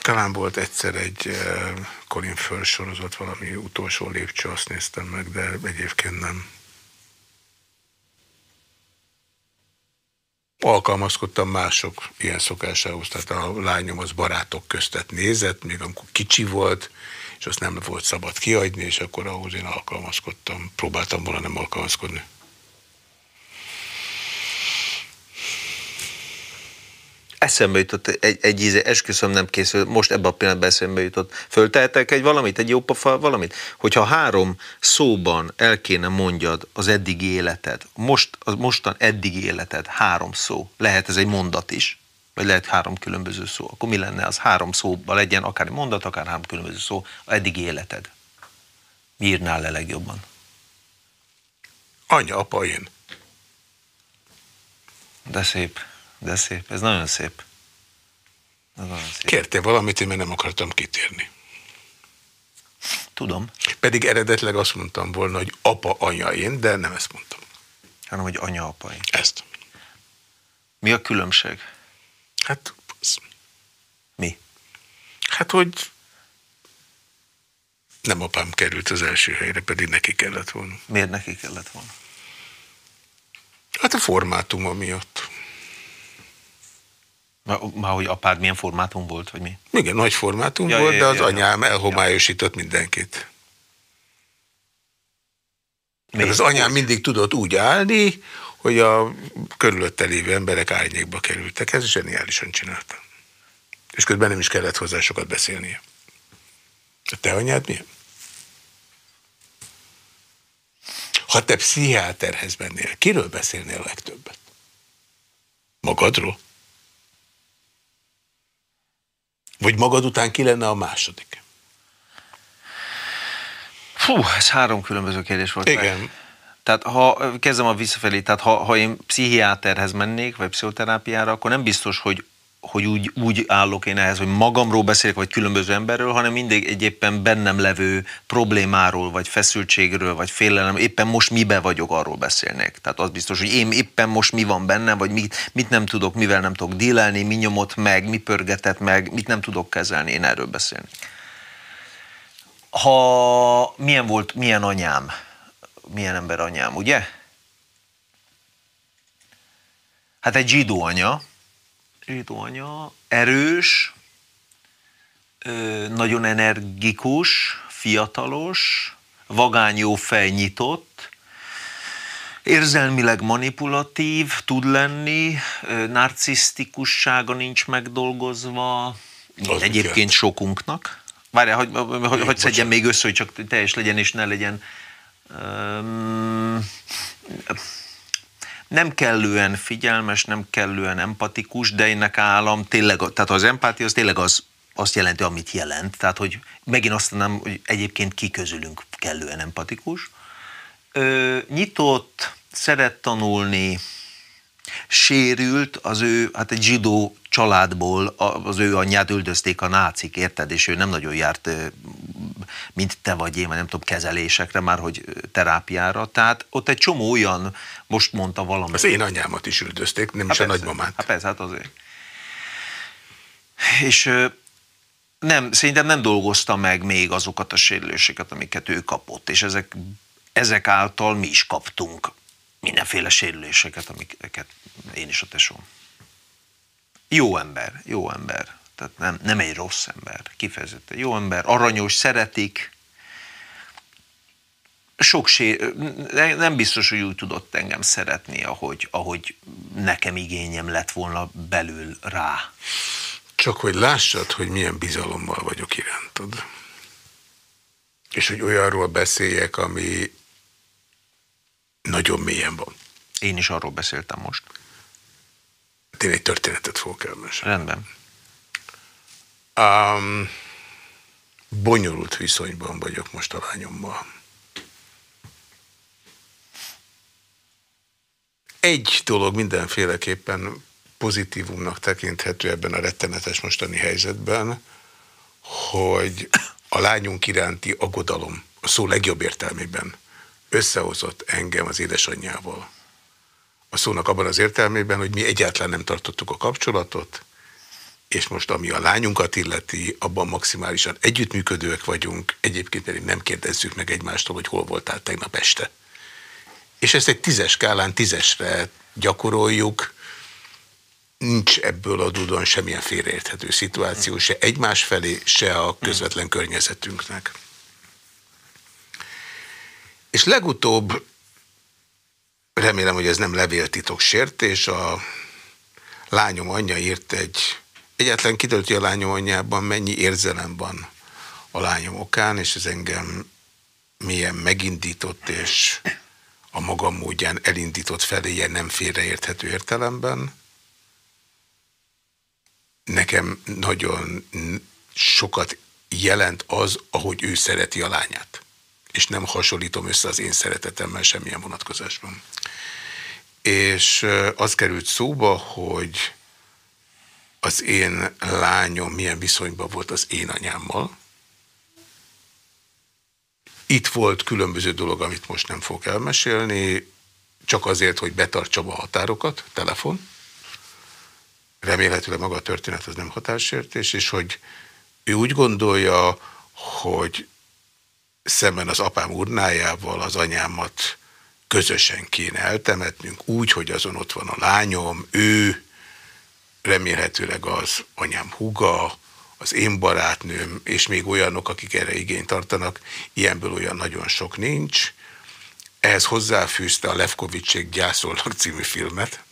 Talán volt egyszer egy uh, Colin Firth sorozat, valami utolsó lépcső, azt néztem meg, de egyébként nem. alkalmazkodtam mások ilyen szokásához, tehát a lányom az barátok köztet nézett, még amikor kicsi volt, és azt nem volt szabad kiadni, és akkor ahhoz én alkalmazkodtam, próbáltam volna nem alkalmazkodni. Eszembe jutott egy, egy íze, esküszöm nem készül, most ebben a pillanatban eszembe jutott. Föltehetek egy valamit, egy jó pofa valamit? Hogyha három szóban el kéne mondjad az eddigi életed, most, az mostan eddigi életed, három szó, lehet ez egy mondat is, vagy lehet három különböző szó, akkor mi lenne az három szóban legyen, akár egy mondat, akár három különböző szó, az eddigi életed. Mi írnál le legjobban? Anya, apa, én. De szép. De szép, ez nagyon szép. Ez nagyon szép. Kértél valamit, én mert nem akartam kitérni. Tudom. Pedig eredetleg azt mondtam volna, hogy apa, anya, én, de nem ezt mondtam. Hanem, hogy anya, apa, én. Ezt. Mi a különbség? Hát. Mi? Hát, hogy nem apám került az első helyre, pedig neki kellett volna. Miért neki kellett volna? Hát a formátuma miatt. Már hogy apád milyen formátum volt, vagy mi? Igen, nagy formátum ja, volt, ja, de az ja, anyám ja. elhomályosított ja. mindenkit. Mert az anyám mindig tudott úgy állni, hogy a körülötte lévő emberek árnyékba kerültek. Ez zseniálisan csinálta. És közben nem is kellett hozzá sokat beszélnie. A te anyád milyen? Ha te pszichiáterhez mennél, kiről beszélnél a legtöbbet? Magadról? Vagy magad után ki lenne a második? Fú, ez három különböző kérdés volt. Igen. Meg. Tehát ha kezdem a visszafelé, tehát ha, ha én pszichiáterhez mennék, vagy pszichoterápiára, akkor nem biztos, hogy hogy úgy, úgy állok én ehhez, hogy magamról beszélek, vagy különböző emberről, hanem mindig egy bennem levő problémáról, vagy feszültségről, vagy félelem, éppen most mibe vagyok, arról beszélnék. Tehát az biztos, hogy én éppen most mi van bennem, vagy mit, mit nem tudok, mivel nem tudok dílelni, mi nyomott meg, mi pörgetett meg, mit nem tudok kezelni, én erről beszélni. Ha milyen volt, milyen anyám, milyen ember anyám, ugye? Hát egy zsidó anya, zsidó anya, erős, nagyon energikus, fiatalos, vagány jó fej nyitott, érzelmileg manipulatív tud lenni, narcisztikussága nincs megdolgozva, Az egyébként miket? sokunknak. Várjál, hogy, hogy, hogy szedjen még össze, hogy csak teljes legyen és ne legyen nem kellően figyelmes, nem kellően empatikus, de én állam tényleg, tehát az empátia az tényleg az, azt jelenti, amit jelent. Tehát, hogy megint azt nem, hogy egyébként ki közülünk kellően empatikus. Ö, nyitott, szeret tanulni, sérült, az ő, hát egy zsidó családból az ő anyját üldözték a nácik, érted? És ő nem nagyon járt, mint te vagy én, vagy nem tudom, kezelésekre, már hogy terápiára. Tehát ott egy csomó olyan, most mondta valami. Az én anyámat is üldözték, nem hát is persze, a nagymamát. Hát persze, hát azért. És nem, szerintem nem dolgozta meg még azokat a sérüléseket, amiket ő kapott, és ezek, ezek által mi is kaptunk mindenféle sérüléseket, amiket én is a tesóm. Jó ember, jó ember. Tehát nem, nem egy rossz ember, kifejezetten jó ember, aranyos, szeretik. Sok sér, nem biztos, hogy úgy tudott engem szeretni, ahogy, ahogy nekem igényem lett volna belül rá. Csak hogy lássad, hogy milyen bizalommal vagyok irántad. És hogy olyanról beszéljek, ami nagyon mélyen van. Én is arról beszéltem most. Én egy történetet fogok elmesélni. Rendben. Um, bonyolult viszonyban vagyok most a lányommal. Egy dolog mindenféleképpen pozitívumnak tekinthető ebben a rettenetes mostani helyzetben, hogy a lányunk iránti aggodalom, a szó legjobb értelmében összehozott engem az édesanyjával. A szónak abban az értelmében, hogy mi egyáltalán nem tartottuk a kapcsolatot, és most ami a lányunkat illeti, abban maximálisan együttműködőek vagyunk, egyébként pedig nem kérdezzük meg egymástól, hogy hol voltál tegnap este. És ezt egy tízes skálán tízesre gyakoroljuk, nincs ebből adódóan semmilyen félreérthető szituáció, se egymás felé, se a közvetlen környezetünknek. És legutóbb, remélem, hogy ez nem levéltitok sértés, a lányom anyja írt egy, egyáltalán kiderült, hogy a lányom anyjában mennyi érzelem van a lányom okán, és ez engem milyen megindított, és a magam módján elindított felé ilyen nem félreérthető értelemben. Nekem nagyon sokat jelent az, ahogy ő szereti a lányát. És nem hasonlítom össze az én szeretetemmel semmilyen vonatkozásban. És az került szóba, hogy az én lányom milyen viszonyban volt az én anyámmal, itt volt különböző dolog, amit most nem fogok elmesélni, csak azért, hogy betartsam a határokat, telefon. Remélhetőleg maga a történet az nem határsértés, és hogy ő úgy gondolja, hogy szemben az apám urnájával az anyámat közösen kéne eltemetnünk, úgy, hogy azon ott van a lányom, ő, remélhetőleg az anyám húga, az én barátnőm, és még olyanok, akik erre igényt tartanak, ilyenből olyan nagyon sok nincs. Ehhez hozzáfűzte a Levkovicsék Gyászolnak című filmet,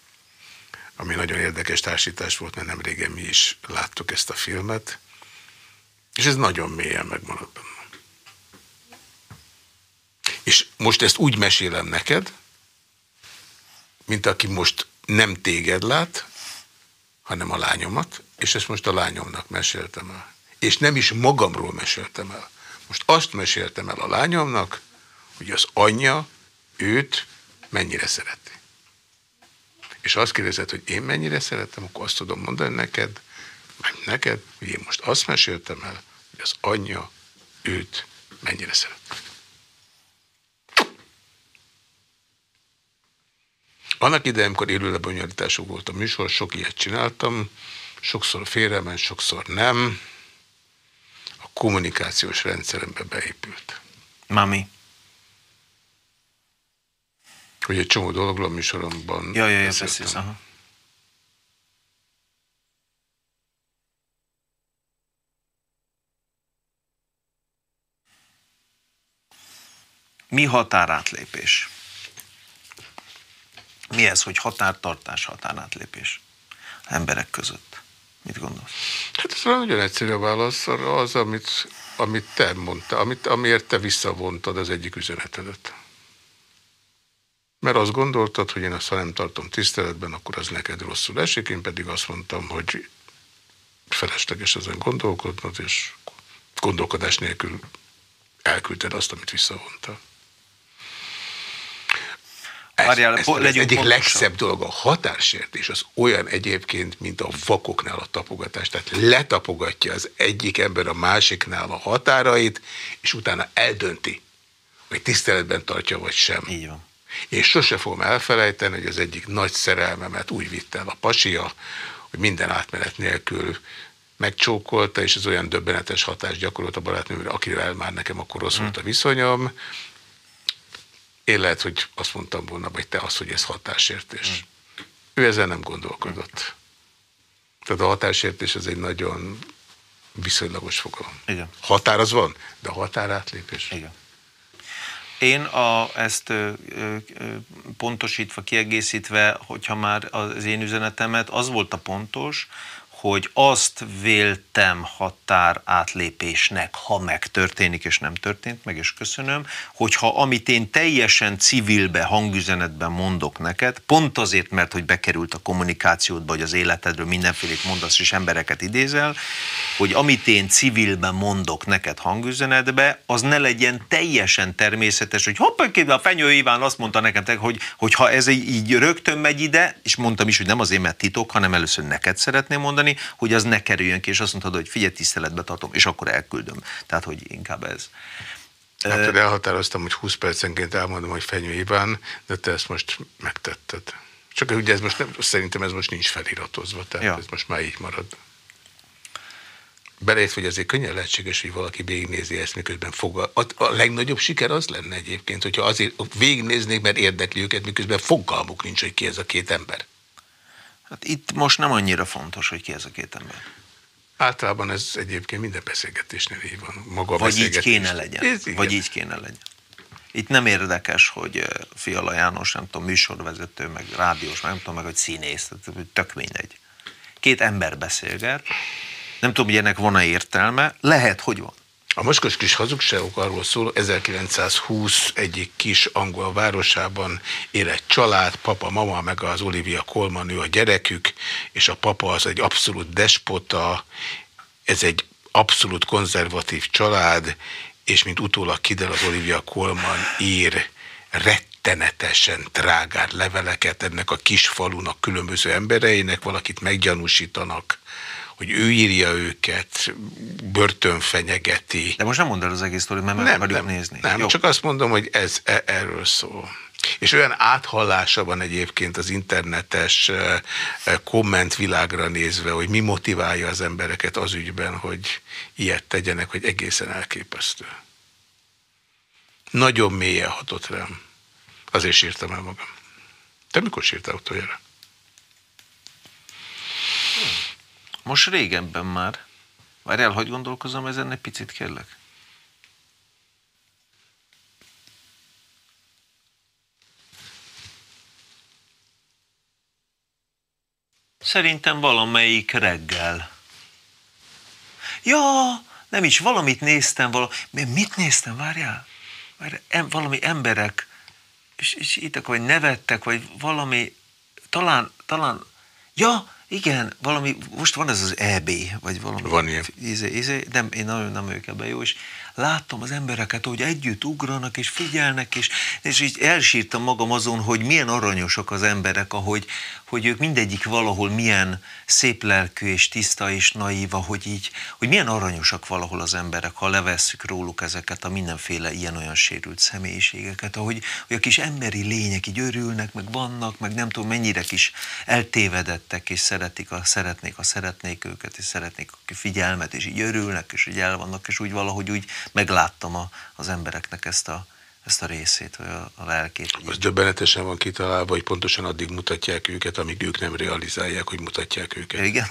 ami nagyon érdekes társítás volt, mert nem régen mi is láttuk ezt a filmet, és ez nagyon mélyen megmaradt benne. És most ezt úgy mesélem neked, mint aki most nem téged lát, hanem a lányomat, és ezt most a lányomnak meséltem el. És nem is magamról meséltem el. Most azt meséltem el a lányomnak, hogy az anyja őt mennyire szereti. És azt kérdezett, hogy én mennyire szeretem, akkor azt tudom mondani neked, meg neked, hogy én most azt meséltem el, hogy az anyja őt mennyire szereti. Annak idején, amikor élő lebonyolítású volt a műsor, sok ilyet csináltam, sokszor félrement, sokszor nem. A kommunikációs rendszerembe beépült. Mami. Hogy egy csomó dologról a műsoromban ja, ja, ja, beszélsz, aha. Mi határátlépés? Mi ez, hogy határtartás, határátlépés emberek között? Mit gondolsz? Hát ez nagyon egyszerű a válasz az, amit, amit te mondtál, amit, amiért te visszavontad az egyik üzenetedet. Mert azt gondoltad, hogy én azt, ha nem tartom tiszteletben, akkor az neked rosszul esik, én pedig azt mondtam, hogy felesleges ezen gondolkodnod, és gondolkodás nélkül elküldted azt, amit visszavontál. Várjál, ez, ez az egyik pontosan. legszebb dolog, a határsértés az olyan egyébként, mint a vakoknál a tapogatás. Tehát letapogatja az egyik ember a másiknál a határait, és utána eldönti, hogy tiszteletben tartja vagy sem. Így van. És sose fogom elfelejteni, hogy az egyik nagy szerelmemet úgy vitt el a pasia, hogy minden átmenet nélkül megcsókolta, és ez olyan döbbenetes hatást gyakorolt a barátnőmre, akivel már nekem akkor rossz hmm. volt a viszonyom, én lehet, hogy azt mondtam volna, vagy te azt, hogy ez hatásértés. Mm. Ő ezzel nem gondolkodott. Mm. Tehát a hatásértés az egy nagyon viszonylagos fogalom. Igen. Határ az van, de a határátlépés. Igen. Én a, ezt ö, ö, pontosítva, kiegészítve, hogyha már az én üzenetemet, az volt a pontos, hogy azt véltem határ átlépésnek, ha megtörténik, és nem történt meg, és köszönöm, hogyha amit én teljesen civilbe, hangüzenetben mondok neked, pont azért, mert hogy bekerült a kommunikációdba, hogy az életedről mindenfélét mondasz, és embereket idézel, hogy amit én civilben mondok neked hangüzenetbe, az ne legyen teljesen természetes, hogy hopp, a Fenyő Iván azt mondta nekem, hogy, hogy ha ez így rögtön megy ide, és mondtam is, hogy nem azért, mert titok, hanem először neked szeretném mondani, hogy az ne kerüljön ki, és azt mondtad, hogy figyelj, tiszteletbe tartom, és akkor elküldöm. Tehát, hogy inkább ez. Hát, uh, elhatároztam, hogy 20 percenként elmondom, hogy Fenyő Iván, de te ezt most megtetted. Csak ugye ez most nem, szerintem ez most nincs feliratozva, tehát ja. ez most már így marad. Belejött, hogy azért könnyen lehetséges, hogy valaki végignézi ezt, miközben fogal. A, a legnagyobb siker az lenne egyébként, hogyha azért végignéznék, mert érdekli őket, miközben fogalmuk nincs, hogy ki ez a két ember. Hát itt most nem annyira fontos, hogy ki ez a két ember. Általában ez egyébként minden beszélgetésnél így van. Maga Vagy így kéne legyen. Ez, Vagy így kéne legyen. Itt nem érdekes, hogy Fiala János, nem tudom, műsorvezető, meg rádiós, meg nem tudom, meg hogy színész, tök mindegy. Két ember beszélget, nem tudom, hogy ennek van-e értelme, lehet, hogy van. A Moskos kis hazugságok arról szól, 1920 egyik kis angol városában él egy család, papa, mama, meg az Olivia Colman, ő a gyerekük, és a papa az egy abszolút despota, ez egy abszolút konzervatív család, és mint utólag kiderül, az Olivia Colman ír rettenetesen trágár leveleket ennek a kis falunak különböző embereinek, valakit meggyanúsítanak, hogy ő írja őket, börtön fenyegeti. De most nem mondod az egész sztorit, mert meg nem, akarjuk nem, nézni. Nem, Jó. csak azt mondom, hogy ez e, erről szól. És olyan áthallása van egyébként az internetes kommentvilágra nézve, hogy mi motiválja az embereket az ügyben, hogy ilyet tegyenek, hogy egészen elképesztő. Nagyon mélyen hatott rám. Azért sírtam el magam. Te mikor sírtál utoljára? Most régenben már. Várjál, hogy gondolkozom ezen egy picit, kérlek? Szerintem valamelyik reggel. Ja, nem is, valamit néztem, valami, mit néztem, várjál? Várjál, valami emberek, és, és itt vagy nevettek, vagy valami, talán, talán, ja, igen, valami, most van ez az EB, vagy valami. Van ilyen. Íze, íze, nem, én nagyon nem vagyok ebben jó, és láttam az embereket, hogy együtt ugranak, és figyelnek, és, és így elsírtam magam azon, hogy milyen aranyosak az emberek, ahogy hogy ők mindegyik valahol milyen szép lelkű, és tiszta, és naíva, hogy így, hogy milyen aranyosak valahol az emberek, ha levesszük róluk ezeket a mindenféle ilyen-olyan sérült személyiségeket, ahogy hogy a kis emberi lények így örülnek, meg vannak, meg nem tudom mennyire kis eltévedettek, és szeretik a, szeretnék, a szeretnék őket, és szeretnék a figyelmet, és így örülnek, és így el vannak, és úgy valahogy úgy megláttam a, az embereknek ezt a, ezt a részét, vagy a, a lelkét. Az döbbenetesen van kitalálva, hogy pontosan addig mutatják őket, amíg ők nem realizálják, hogy mutatják őket. Igen.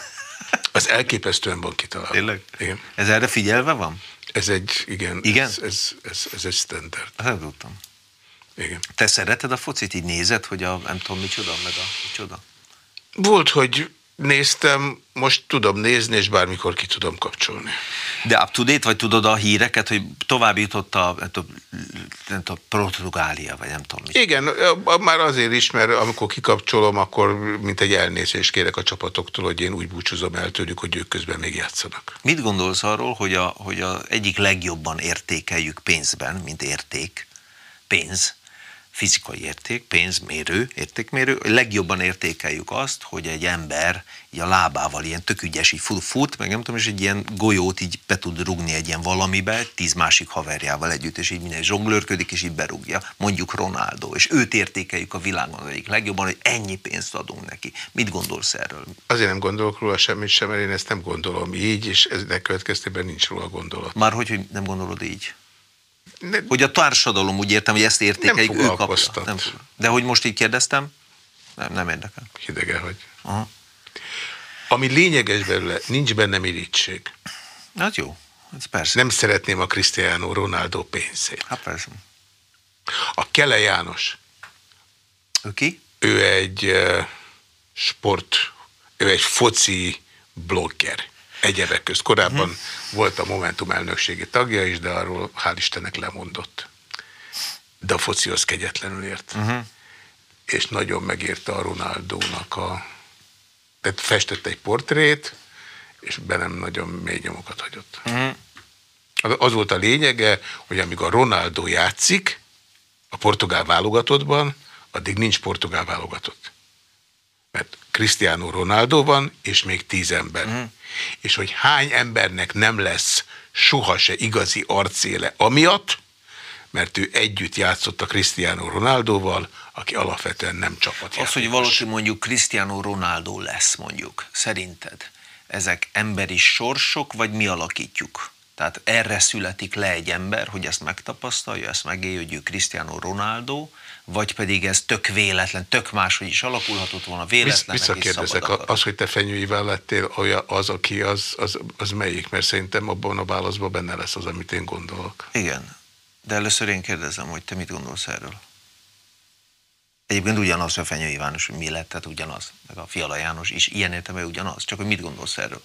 Az elképesztően van kitalálva. Tényleg? Igen. Ez erre figyelve van? Ez egy, igen, igen? Ez, ez, ez, ez egy standard. Ezt nem tudtam. Igen. Te szereted a focit? Így nézed, hogy a nem tudom micsoda, meg a micsoda? Volt, hogy néztem, most tudom nézni, és bármikor ki tudom kapcsolni. De up to date, vagy tudod a híreket, hogy tovább jutott a, a, a Portugália, vagy nem tudom. Mit. Igen, már azért is, mert amikor kikapcsolom, akkor mint egy elnézést kérek a csapatoktól, hogy én úgy búcsúzom el tőlük, hogy ők közben még játszanak. Mit gondolsz arról, hogy a, hogy a egyik legjobban értékeljük pénzben, mint érték, pénz, fizikai érték, pénzmérő, értékmérő, legjobban értékeljük azt, hogy egy ember így a lábával ilyen tök ügyes, így fut, fut, meg nem tudom, és egy ilyen golyót így be tud rugni egy ilyen valamibe, tíz másik haverjával együtt, és így minden zsonglőrködik, és így berúgja, mondjuk Ronaldo, és őt értékeljük a világon az egyik legjobban, hogy ennyi pénzt adunk neki. Mit gondolsz erről? Azért nem gondolok róla semmit sem, mert én ezt nem gondolom így, és eznek következtében nincs róla gondolat. Már hogy, hogy nem gondolod így? Hogy a társadalom úgy értem, hogy ezt értékeljük, nem ő kapja. Nem, de hogy most így kérdeztem, nem, nem érdekel. Hidege hogy. Aha. Ami lényeges belőle, nincs benne irítség. Hát jó, ez persze. Nem szeretném a Cristiano Ronaldo pénzét. Hát persze. A Kele János. Ő ki? Ő egy uh, sport, ő egy foci blogger egyebek közt. Korábban uh-huh. volt a Momentum elnökségi tagja is, de arról hál' Istennek lemondott. De a focihoz kegyetlenül ért. Uh-huh. És nagyon megérte a Ronaldónak a... Tehát festett egy portrét, és bennem nagyon mély nyomokat hagyott. Uh-huh. Az volt a lényege, hogy amíg a Ronaldo játszik a portugál válogatottban, addig nincs portugál válogatott. Mert Cristiano Ronaldo van, és még tíz ember. Uh-huh és hogy hány embernek nem lesz soha se igazi arcéle amiatt, mert ő együtt játszott a Cristiano Ronaldoval, aki alapvetően nem csapat. Az, hogy valaki mondjuk Cristiano Ronaldo lesz mondjuk, szerinted ezek emberi sorsok, vagy mi alakítjuk? Tehát erre születik le egy ember, hogy ezt megtapasztalja, ezt megélje, hogy ő Cristiano Ronaldo, vagy pedig ez tök véletlen, tök máshogy is alakulhatott volna, véletlen. Visszakérdezek, az, hogy te fenyőivel lettél olyan, az, aki az, az, az melyik? Mert szerintem abban a válaszban benne lesz az, amit én gondolok. Igen, de először én kérdezem, hogy te mit gondolsz erről? Egyébként ugyanaz, a Fenyő János, hogy mi lett, tehát ugyanaz, meg a Fiala János is ilyen értelme ugyanaz, csak hogy mit gondolsz erről?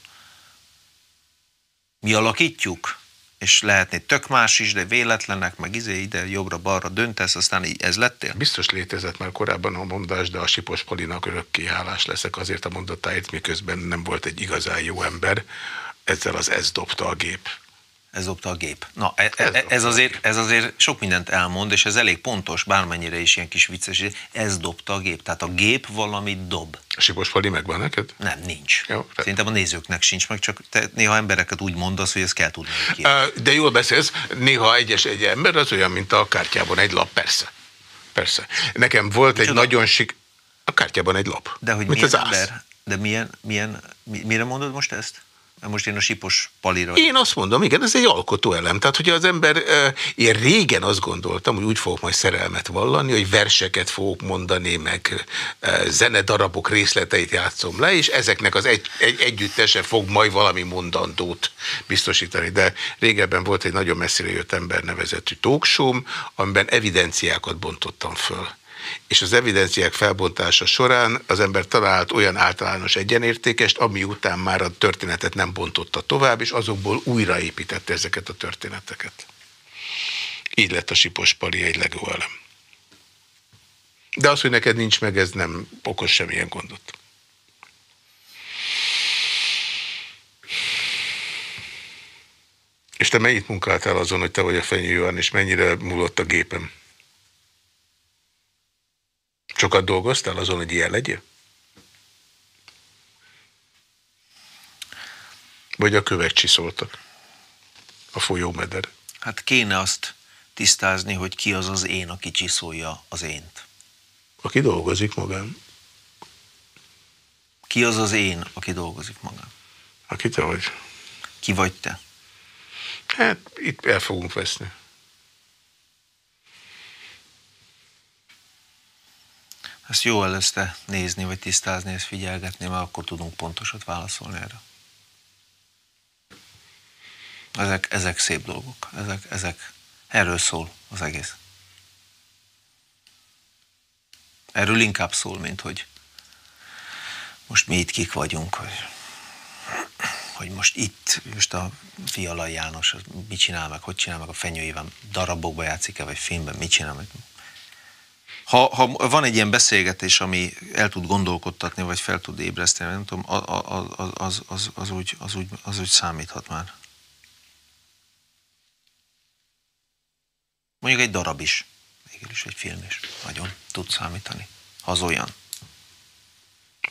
Mi alakítjuk, és lehetné tök más is, de véletlenek, meg izé ide, jobbra-balra döntesz, aztán ez lettél? Biztos létezett már korábban a mondás, de a Sipos Polinak örökké hálás leszek azért a mondatáért, miközben nem volt egy igazán jó ember, ezzel az ez dobta a gép. Ez dobta a gép. Na, e, e, ez, ez, azért, ez azért sok mindent elmond, és ez elég pontos, bármennyire is ilyen kis vicces, ez dobta a gép. Tehát a gép valamit dob. Sipos Fali megvan neked? Nem, nincs. Jó, Szerintem a nézőknek sincs meg, csak te néha embereket úgy mondasz, hogy ezt kell tudni. De jól beszélsz, néha egyes egy ember az olyan, mint a kártyában egy lap, persze. Persze. Nekem volt Micsoda? egy nagyon sik... A kártyában egy lap. De hogy milyen ember? De milyen, milyen, mire mondod most ezt? Most én a sipos palira... Én azt mondom, igen, ez egy alkotó elem. Tehát, hogyha az ember, én régen azt gondoltam, hogy úgy fogok majd szerelmet vallani, hogy verseket fogok mondani, meg zenedarabok részleteit játszom le, és ezeknek az egy, egy, együttese fog majd valami mondandót biztosítani. De régebben volt egy nagyon messzire jött ember nevezetű talkshow amiben evidenciákat bontottam föl és az evidenciák felbontása során az ember talált olyan általános egyenértékest, ami után már a történetet nem bontotta tovább, és azokból újraépítette ezeket a történeteket. Így lett a Sipos Pali egy legóelem. De az, hogy neked nincs meg, ez nem okoz semmilyen gondot. És te mennyit munkáltál azon, hogy te vagy a fenyő és mennyire múlott a gépem? Sokat dolgoztál azon, hogy ilyen legyél? Vagy a kövek csiszoltak a folyómeder? Hát kéne azt tisztázni, hogy ki az az én, aki csiszolja az ént. Aki dolgozik magán. Ki az az én, aki dolgozik magán? Aki te vagy. Ki vagy te? Hát itt el fogunk veszni. Ezt jó előszte nézni, vagy tisztázni, ezt figyelgetni, mert akkor tudunk pontosat válaszolni erre. Ezek, ezek szép dolgok. Ezek, ezek, erről szól az egész. Erről inkább szól, mint hogy most mi itt kik vagyunk, hogy, hogy most itt, most a Fiala János mit csinál meg, hogy csinál meg a fenyőjében, darabokba játszik-e, vagy filmben, mit csinál meg, ha, ha van egy ilyen beszélgetés, ami el tud gondolkodtatni, vagy fel tud ébreszteni, nem tudom, az, az, az, az, úgy, az, úgy, az úgy számíthat már. Mondjuk egy darab is, végül is egy film is nagyon tud számítani, ha az olyan.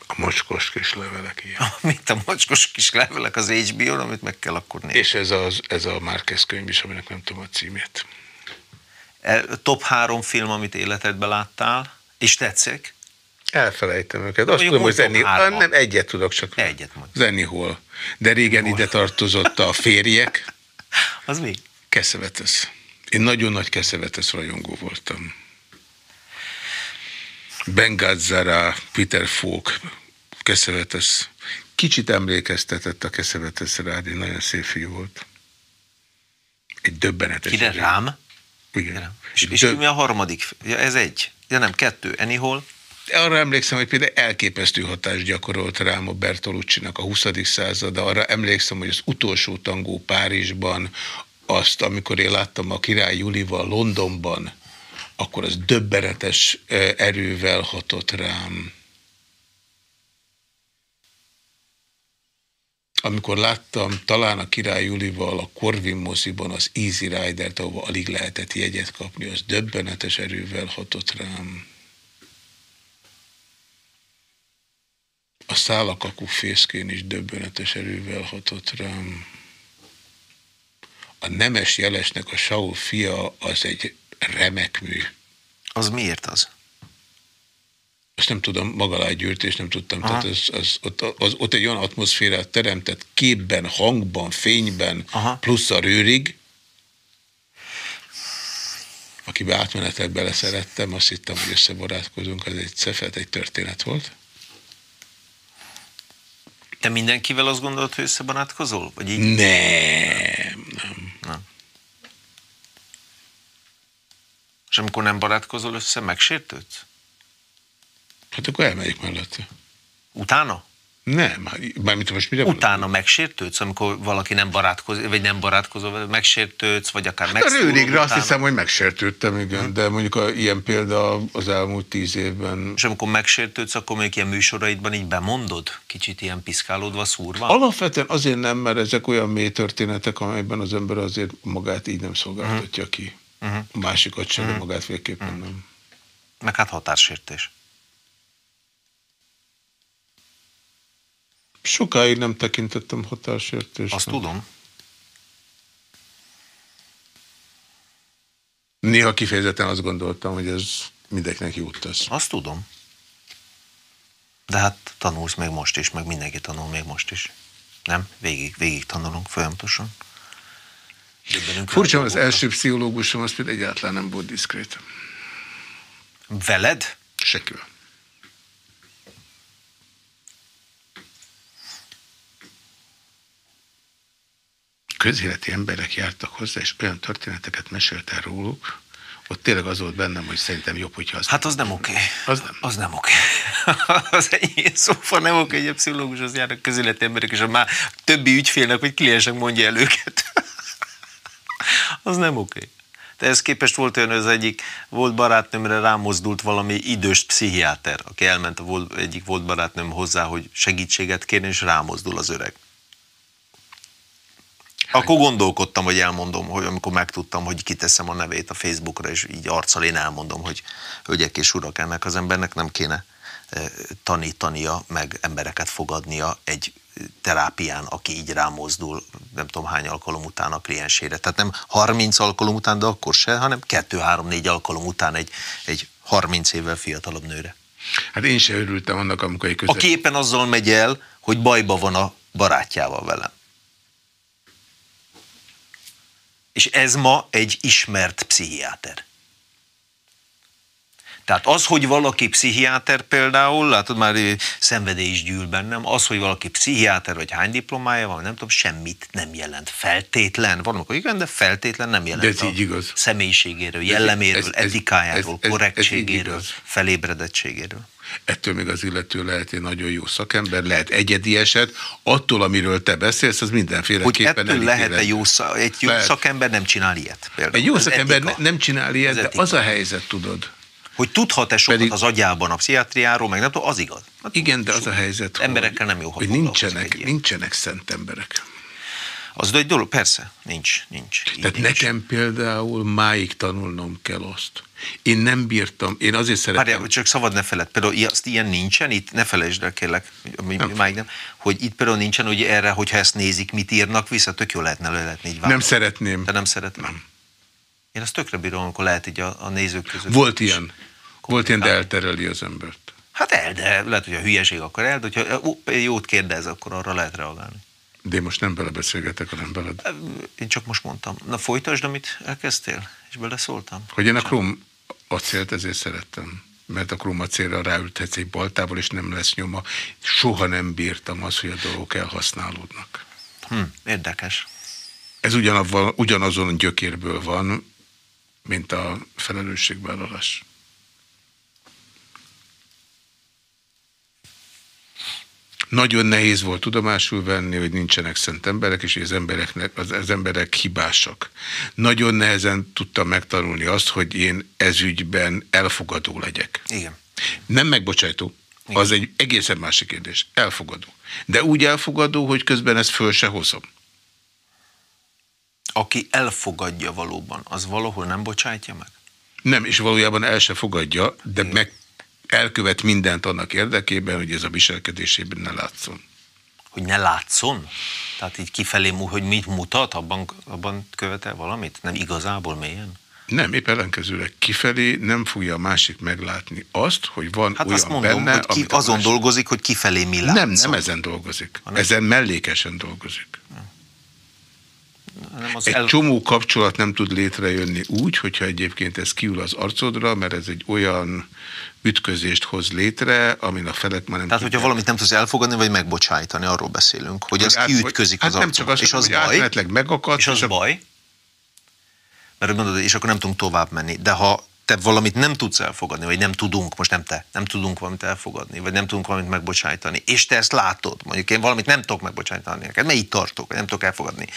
A mocskos kis levelek ilyen. Mint a mocskos kis levelek az HBO-n, amit meg kell akkor nézni. És ez, az, ez a Márquez könyv is, aminek nem tudom a címét. E, top három film, amit életedben láttál, és tetszik? Elfelejtem őket. Azt tudom, hogy zenni, nem egyet tudok csak. Egyet mondjuk. Zenni hol. De régen hol? ide tartozott a férjek. Az mi? Keszevetesz. Én nagyon nagy Keszevetesz rajongó voltam. Bengazzara, Peter Falk, Keszevetesz. Kicsit emlékeztetett a Keszevetesz rád, nagyon szép fiú volt. Egy döbbenetes. Kire rám? Igen. És, és mi a harmadik? Ja, ez egy. Ja nem, kettő. Anyhol? Arra emlékszem, hogy például elképesztő hatást gyakorolt rám a bertolucci a 20. század, de arra emlékszem, hogy az utolsó tangó Párizsban, azt, amikor én láttam a király Julival Londonban, akkor az döbbenetes eh, erővel hatott rám. Amikor láttam talán a Király Julival a Corvin moziban az Easy Rider-t, ahova alig lehetett jegyet kapni, az döbbenetes erővel hatott rám. A szálakakú fészkén is döbbenetes erővel hatott rám. A nemes jelesnek a Saul fia az egy remek mű. Az miért az? Azt nem tudom, maga alá gyűrt, és nem tudtam. Aha. Tehát az, az, ott, az, ott egy olyan atmoszférát teremtett képben, hangban, fényben, Aha. plusz a rőrig, akibe átmenetek beleszerettem, azt hittem, hogy összebarátkozunk, az egy szefet, egy történet volt. Te mindenkivel azt gondolod, hogy összebarátkozol? Vagy így? Nem, nem. nem. És amikor nem barátkozol össze, megsértődsz? Hát akkor elmegyek mellette. Utána? Nem, hát, mármint most mire Utána van? megsértődsz, amikor valaki nem barátkozik, vagy nem barátkozol, megsértődsz, vagy akár hát A rőrigre azt hiszem, hogy megsértődtem, igen, hmm. de mondjuk a, ilyen példa az elmúlt tíz évben. És amikor megsértődsz, akkor még ilyen műsoraidban így bemondod? Kicsit ilyen piszkálódva, szúrva? Alapvetően azért nem, mert ezek olyan mély történetek, amelyben az ember azért magát így nem szolgáltatja hmm. ki. Hmm. A másikat sem, hmm. magát végképpen hmm. nem. Meg hát határsértés. Sokáig nem tekintettem határsértésnek. Azt tudom. Néha kifejezetten azt gondoltam, hogy ez mindenkinek jót tesz. Azt tudom. De hát tanulsz még most is, meg mindenki tanul még most is. Nem? Végig, végig tanulunk folyamatosan. Furcsa, az első pszichológusom az például egyáltalán nem volt diszkrét. Veled? Sekivel. Közéleti emberek jártak hozzá, és olyan történeteket mesélt el róluk, ott tényleg az volt bennem, hogy szerintem jobb, hogyha az... Hát az nem oké. Okay. Az nem. Az nem oké. Okay. az egy szófa nem oké, okay, hogy egy pszichológus az járnak közéleti emberek, és a már többi ügyfélnek, vagy kliensek mondja el őket. az nem oké. Okay. De ez képest volt olyan, az egyik volt barátnőmre rámozdult valami idős pszichiáter, aki elment a volt, egyik volt barátnőm hozzá, hogy segítséget kérni, és rámozdul az öreg. Akkor gondolkodtam, hogy elmondom, hogy amikor megtudtam, hogy kiteszem a nevét a Facebookra, és így arccal én elmondom, hogy hölgyek és urak, ennek az embernek nem kéne eh, tanítania, meg embereket fogadnia egy terápián, aki így rámozdul, nem tudom hány alkalom után a kliensére. Tehát nem 30 alkalom után, de akkor se, hanem 2-3-4 alkalom után egy, egy 30 évvel fiatalabb nőre. Hát én se örültem annak, amikor egy közel... Aki éppen azzal megy el, hogy bajba van a barátjával velem. És ez ma egy ismert pszichiáter. Tehát az, hogy valaki pszichiáter például, látod már szenvedély is gyűl bennem, az, hogy valaki pszichiáter vagy hány diplomája van, nem tudom, semmit nem jelent. Feltétlen, van, akkor igen, de feltétlen nem jelent. De ez így igaz. Személyiségéről, jelleméről, ez, ez, etikájáról, ez, ez, korrektségéről, ez felébredettségéről. Ettől még az illető lehet egy nagyon jó szakember, lehet egyedi eset, attól, amiről te beszélsz, az mindenféleképpen Hogy ettől lehet-e jó, egy jó lehet. szakember nem csinál ilyet? Például. Egy jó az szakember etika. nem csinál ilyet, az de etika. az a helyzet, tudod. Hogy tudhat-e sokat Pedig... az agyában a pszichiátriáról, meg nem tudom, az igaz. Hát Igen, de az a helyzet, emberekkel hogy, nem jó, hogy nincsenek, nincsenek szent emberek. Az egy dolog, persze, nincs, nincs. Tehát nincs. nekem például máig tanulnom kell azt. Én nem bírtam, én azért szeretem... Várjál, csak szabad ne feled, például azt ilyen nincsen, itt ne felejtsd el kérlek, nem. máig nem, hogy itt például nincsen, hogy erre, hogyha ezt nézik, mit írnak vissza, tök jó lehetne, lehetne így. Nem szeretném. Te nem szeretném? Nem. Én azt tökre bírom, amikor lehet így a, a nézők között. Volt ilyen. Volt ilyen, de eltereli az embert. Hát el, de lehet, hogy a hülyeség akar el, de hogyha jót kérdez, akkor arra lehet reagálni. De én most nem belebeszélgetek, hanem beled. Én csak most mondtam. Na folytasd, amit elkezdtél, és beleszóltam. Hogy én a krom acélt ezért szerettem. Mert a krom acélra ráülthetsz egy baltával, és nem lesz nyoma. Soha nem bírtam az, hogy a dolgok elhasználódnak. Hm, érdekes. Ez ugyanavval, ugyanazon gyökérből van, mint a felelősségvállalás. Nagyon nehéz volt tudomásul venni, hogy nincsenek szent emberek, és az, embereknek, az, az emberek hibásak. Nagyon nehezen tudtam megtanulni azt, hogy én ezügyben elfogadó legyek. Igen. Nem megbocsájtó. Igen. Az egy egészen másik kérdés. Elfogadó. De úgy elfogadó, hogy közben ezt föl se hozom. Aki elfogadja valóban, az valahol nem bocsájtja meg? Nem, és valójában el se fogadja, de Igen. meg elkövet mindent annak érdekében, hogy ez a viselkedésében ne látszon. Hogy ne látszon? Tehát így kifelé, hogy mit mutat, abban, abban követel valamit? Nem igazából mélyen? Nem, épp ellenkezőleg kifelé nem fogja a másik meglátni azt, hogy van hát olyan azt mondom, benne, hogy ki, azon másik... dolgozik, hogy kifelé mi látszol. Nem, nem ezen dolgozik. Hanem... Ezen mellékesen dolgozik. Nem az egy el... csomó kapcsolat nem tud létrejönni úgy, hogyha egyébként ez kiül az arcodra, mert ez egy olyan ütközést hoz létre, amin a felek már nem Tehát, hogyha valamit nem tudsz elfogadni, vagy megbocsájtani, arról beszélünk, hogy, hogy az át, kiütközik hát az nem csak az, és az baj, megakad, és az és a... baj, mert mondod, és akkor nem tudunk tovább menni. De ha te valamit nem tudsz elfogadni, vagy nem tudunk, most nem te, nem tudunk valamit elfogadni, vagy nem tudunk valamit megbocsájtani, és te ezt látod, mondjuk én valamit nem tudok megbocsájtani neked, mert így tartok, vagy nem tudok elfogadni,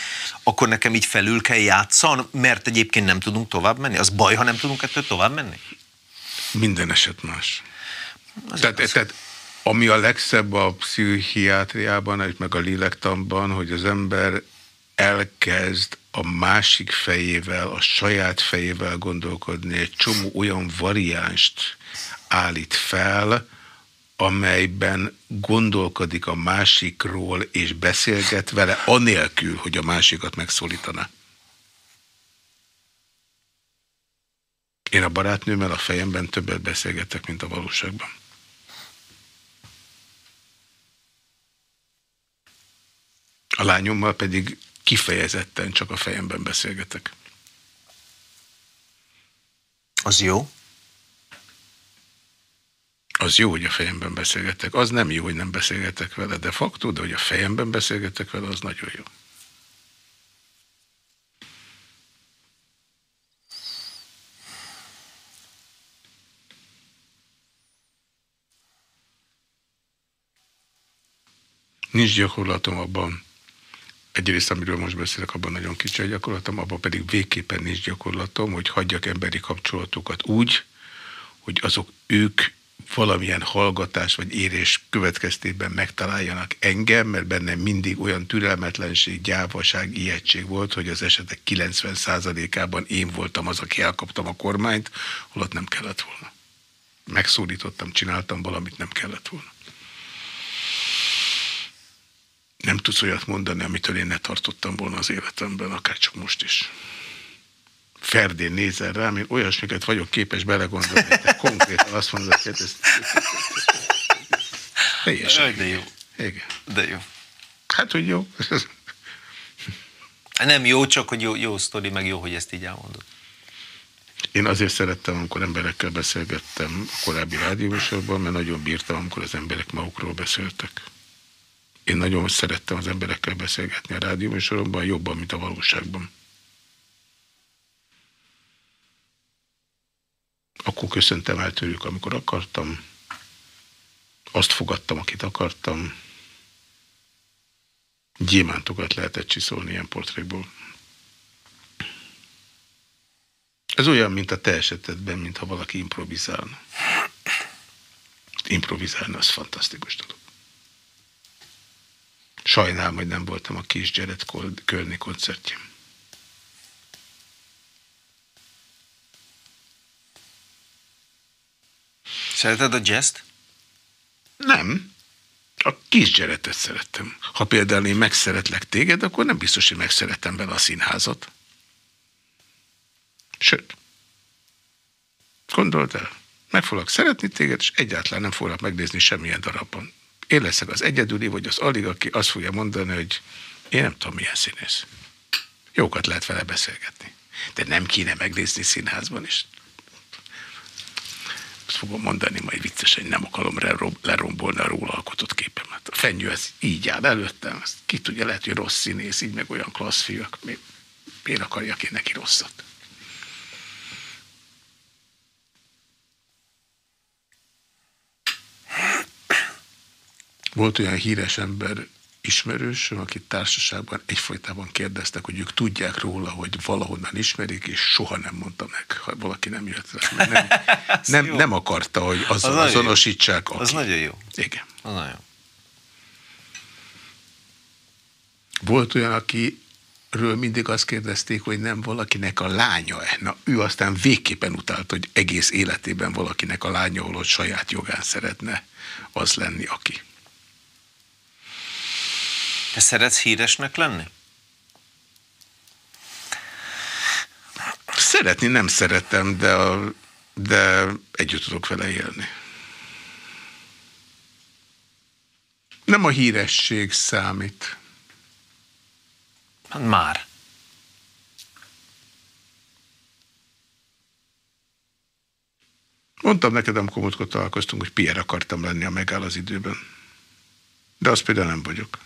akkor nekem így felül kell játszan, mert egyébként nem tudunk tovább menni. Az baj, ha nem tudunk ettől tovább menni? Minden eset más. tehát, tehát ami a legszebb a pszichiátriában, meg a lélektanban, hogy az ember elkezd a másik fejével, a saját fejével gondolkodni, egy csomó olyan variánst állít fel, amelyben gondolkodik a másikról, és beszélget vele, anélkül, hogy a másikat megszólítaná. Én a barátnőmmel a fejemben többet beszélgetek, mint a valóságban. A lányommal pedig kifejezetten csak a fejemben beszélgetek. Az jó? Az jó, hogy a fejemben beszélgetek. Az nem jó, hogy nem beszélgetek vele, de faktó, de hogy a fejemben beszélgetek vele, az nagyon jó. Nincs gyakorlatom abban, egyrészt, amiről most beszélek, abban nagyon kicsi a gyakorlatom, abban pedig végképpen nincs gyakorlatom, hogy hagyjak emberi kapcsolatokat úgy, hogy azok ők valamilyen hallgatás vagy érés következtében megtaláljanak engem, mert bennem mindig olyan türelmetlenség, gyávaság, ijegység volt, hogy az esetek 90%-ában én voltam az, aki elkaptam a kormányt, holott nem kellett volna. Megszólítottam, csináltam valamit, nem kellett volna. Nem tudsz olyat mondani, amitől én ne tartottam volna az életemben, akár csak most is. Ferdén nézel rám, én olyasmiket vagyok képes belegondolni, te konkrétan azt mondod, hogy ez... Teljesen. De jó. Igen. De jó. Hát, hogy jó. Nem jó, csak hogy jó, jó sztori, meg jó, hogy ezt így elmondod. Én azért szerettem, amikor emberekkel beszélgettem a korábbi rádióműsorban, mert nagyon bírtam, amikor az emberek magukról beszéltek. Én nagyon szerettem az emberekkel beszélgetni a rádióműsoromban, jobban, mint a valóságban. Akkor köszöntem el tőlük, amikor akartam. Azt fogadtam, akit akartam. Gyémántokat lehetett csiszolni ilyen portrékból. Ez olyan, mint a te esetedben, mintha valaki improvizálna. Improvizálna, az fantasztikus dolog. Sajnálom, hogy nem voltam a kis Jared Kölni koncertjén. Szereted a jazz-t? Nem. A kis Jaredet szerettem. Ha például én megszeretlek téged, akkor nem biztos, hogy megszeretem vele a színházat. Sőt. Gondold el. Meg foglak szeretni téged, és egyáltalán nem foglak megnézni semmilyen darabban én leszek az egyedüli, vagy az alig, aki azt fogja mondani, hogy én nem tudom, milyen színész. Jókat lehet vele beszélgetni. De nem kéne megnézni színházban is. Azt fogom mondani majd viccesen, nem akarom lerombolni a róla alkotott képemet. A fenyő ez így áll előttem, azt ki tudja, lehet, hogy rossz színész, így meg olyan klassz fiúk. Miért akarjak én neki rosszat? Volt olyan híres ember, ismerősöm, akit társaságban egyfolytában kérdeztek, hogy ők tudják róla, hogy valahonnan ismerik, és soha nem mondta meg, ha valaki nem jött le. Nem, nem, nem akarta, hogy azzal az azonosítsák. Aki. Az nagyon jó. Igen. Az nagyon jó. Volt olyan, akiről mindig azt kérdezték, hogy nem valakinek a lánya -e. Na, ő aztán végképpen utált, hogy egész életében valakinek a lánya, holott saját jogán szeretne az lenni, aki. Te szeretsz híresnek lenni? Szeretni nem szeretem, de, a, de együtt tudok vele élni. Nem a híresség számít. Hát már. Mondtam neked, amikor múltkor találkoztunk, hogy Pierre akartam lenni, a megáll az időben. De az például nem vagyok.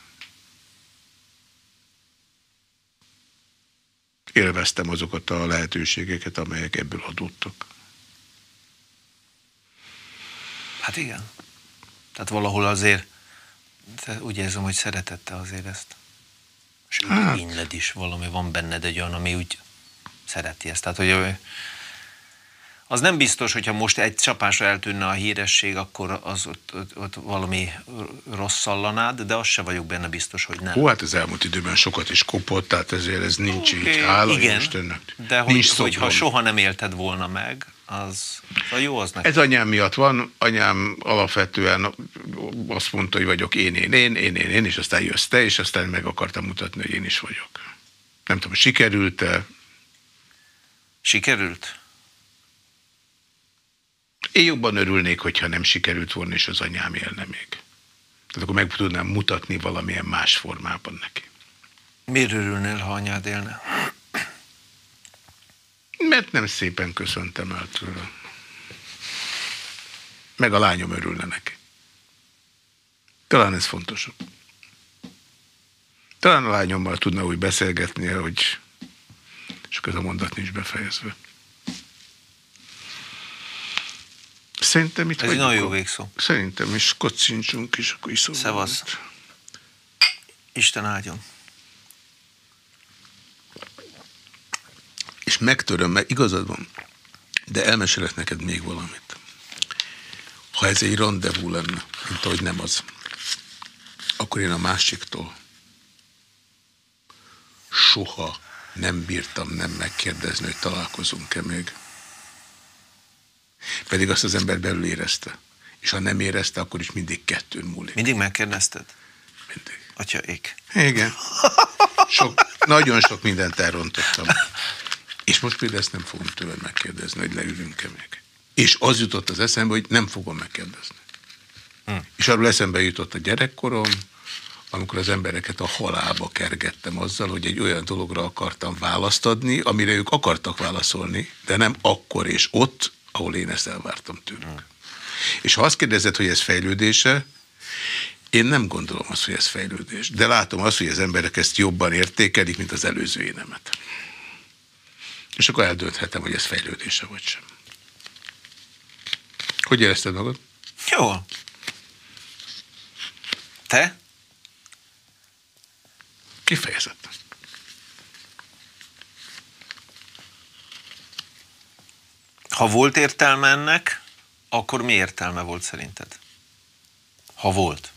Élveztem azokat a lehetőségeket, amelyek ebből adódtak. Hát igen. Tehát valahol azért, úgy érzem, hogy szeretette azért ezt. És hát. igényled is valami, van benned egy olyan, ami úgy szereti ezt. Tehát, hogy az nem biztos, hogyha most egy csapásra eltűnne a híresség, akkor az ott, ott, ott valami rossz szallanád, de azt se vagyok benne biztos, hogy nem. Hú, hát az elmúlt időben sokat is kopott, tehát ezért ez nincs okay, így. Hála igen, Istennek. De hogy, hogy ha soha nem élted volna meg, az, az jó az nekem. Ez anyám miatt van, anyám alapvetően azt mondta, hogy vagyok én, én, én, én, én, én, és aztán jössz te, és aztán meg akartam mutatni, hogy én is vagyok. Nem tudom, sikerült-e? Sikerült? Én jobban örülnék, hogyha nem sikerült volna, és az anyám élne még. Tehát akkor meg tudnám mutatni valamilyen más formában neki. Miért örülnél, ha anyád élne? Mert nem szépen köszöntem el tőle. Meg a lányom örülne neki. Talán ez fontosabb. Talán a lányommal tudna úgy beszélgetni, hogy és ez a mondat nincs befejezve. Szerintem itt Ez egy nagyon jó végszó. Szerintem is kocincsunk, és akkor iszom. Szevasz. Isten áldjon. És megtöröm, mert igazad van, de elmesélek neked még valamit. Ha ez egy rendezvú lenne, mint ahogy nem az, akkor én a másiktól soha nem bírtam nem megkérdezni, hogy találkozunk-e még. Pedig azt az ember belül érezte. És ha nem érezte, akkor is mindig kettőn múlik. Mindig megkérdezted? Mindig. Atya ég. Igen. Sok, nagyon sok mindent elrontottam. És most például ezt nem fogom tőled megkérdezni, hogy leülünk-e még. És az jutott az eszembe, hogy nem fogom megkérdezni. Hm. És arról eszembe jutott a gyerekkorom, amikor az embereket a halálba kergettem azzal, hogy egy olyan dologra akartam választ adni, amire ők akartak válaszolni, de nem akkor és ott, ahol én ezt elvártam tőlük. És ha azt kérdezed, hogy ez fejlődése, én nem gondolom azt, hogy ez fejlődés. De látom azt, hogy az emberek ezt jobban értékelik, mint az előző énemet. És akkor eldönthetem, hogy ez fejlődése vagy sem. Hogy érezted magad? Jó. Te? Kifejezetten. Ha volt értelme ennek, akkor mi értelme volt szerinted? Ha volt.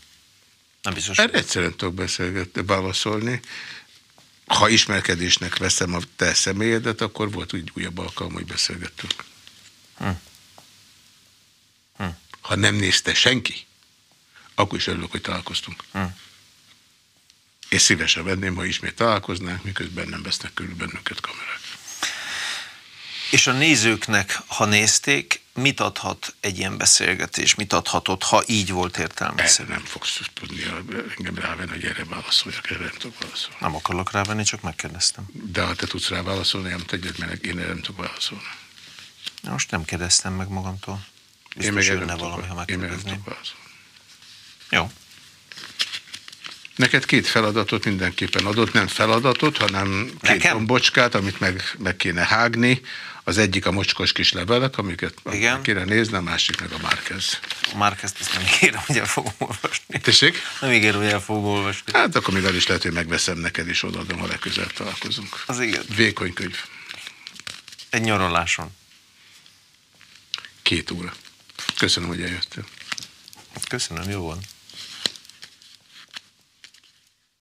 Nem biztos. Erre egyszerűen tudok beszélgetni, válaszolni. Ha ismerkedésnek veszem a te személyedet, akkor volt úgy újabb alkalom, hogy beszélgettünk. Hm. Hm. Ha nem nézte senki, akkor is örülök, hogy találkoztunk. Hm. És szívesen venném, ha ismét találkoznánk, miközben nem vesznek körül bennünket kamerák. És a nézőknek, ha nézték, mit adhat egy ilyen beszélgetés, mit adhatott, ha így volt értelme? Erre nem fogsz tudni engem rávenni, hogy erre válaszoljak, erre nem tudok válaszolni. Nem akarok rávenni, csak megkérdeztem. De ha te tudsz rá válaszolni, nem tegyed, mert én erre nem tudok válaszolni. Most nem kérdeztem meg magamtól. Biztos én meg jönne valami, ha megkérdezném. Jó. Neked két feladatot mindenképpen adott, nem feladatot, hanem két Nekem? amit meg, meg kéne hágni. Az egyik a mocskos kis levelek, amiket Igen. kéne nézni, a másik meg a Márkez. A Márkezt ezt nem ígérem, hogy el fogom olvasni. Tessék? Nem ígérem, hogy el fogom olvasni. Hát akkor még az is lehet, hogy megveszem neked, és odaadom, ha legközelebb találkozunk. Az igen. Vékony könyv. Egy nyaraláson. Két óra. Köszönöm, hogy eljöttél. Köszönöm, jó van.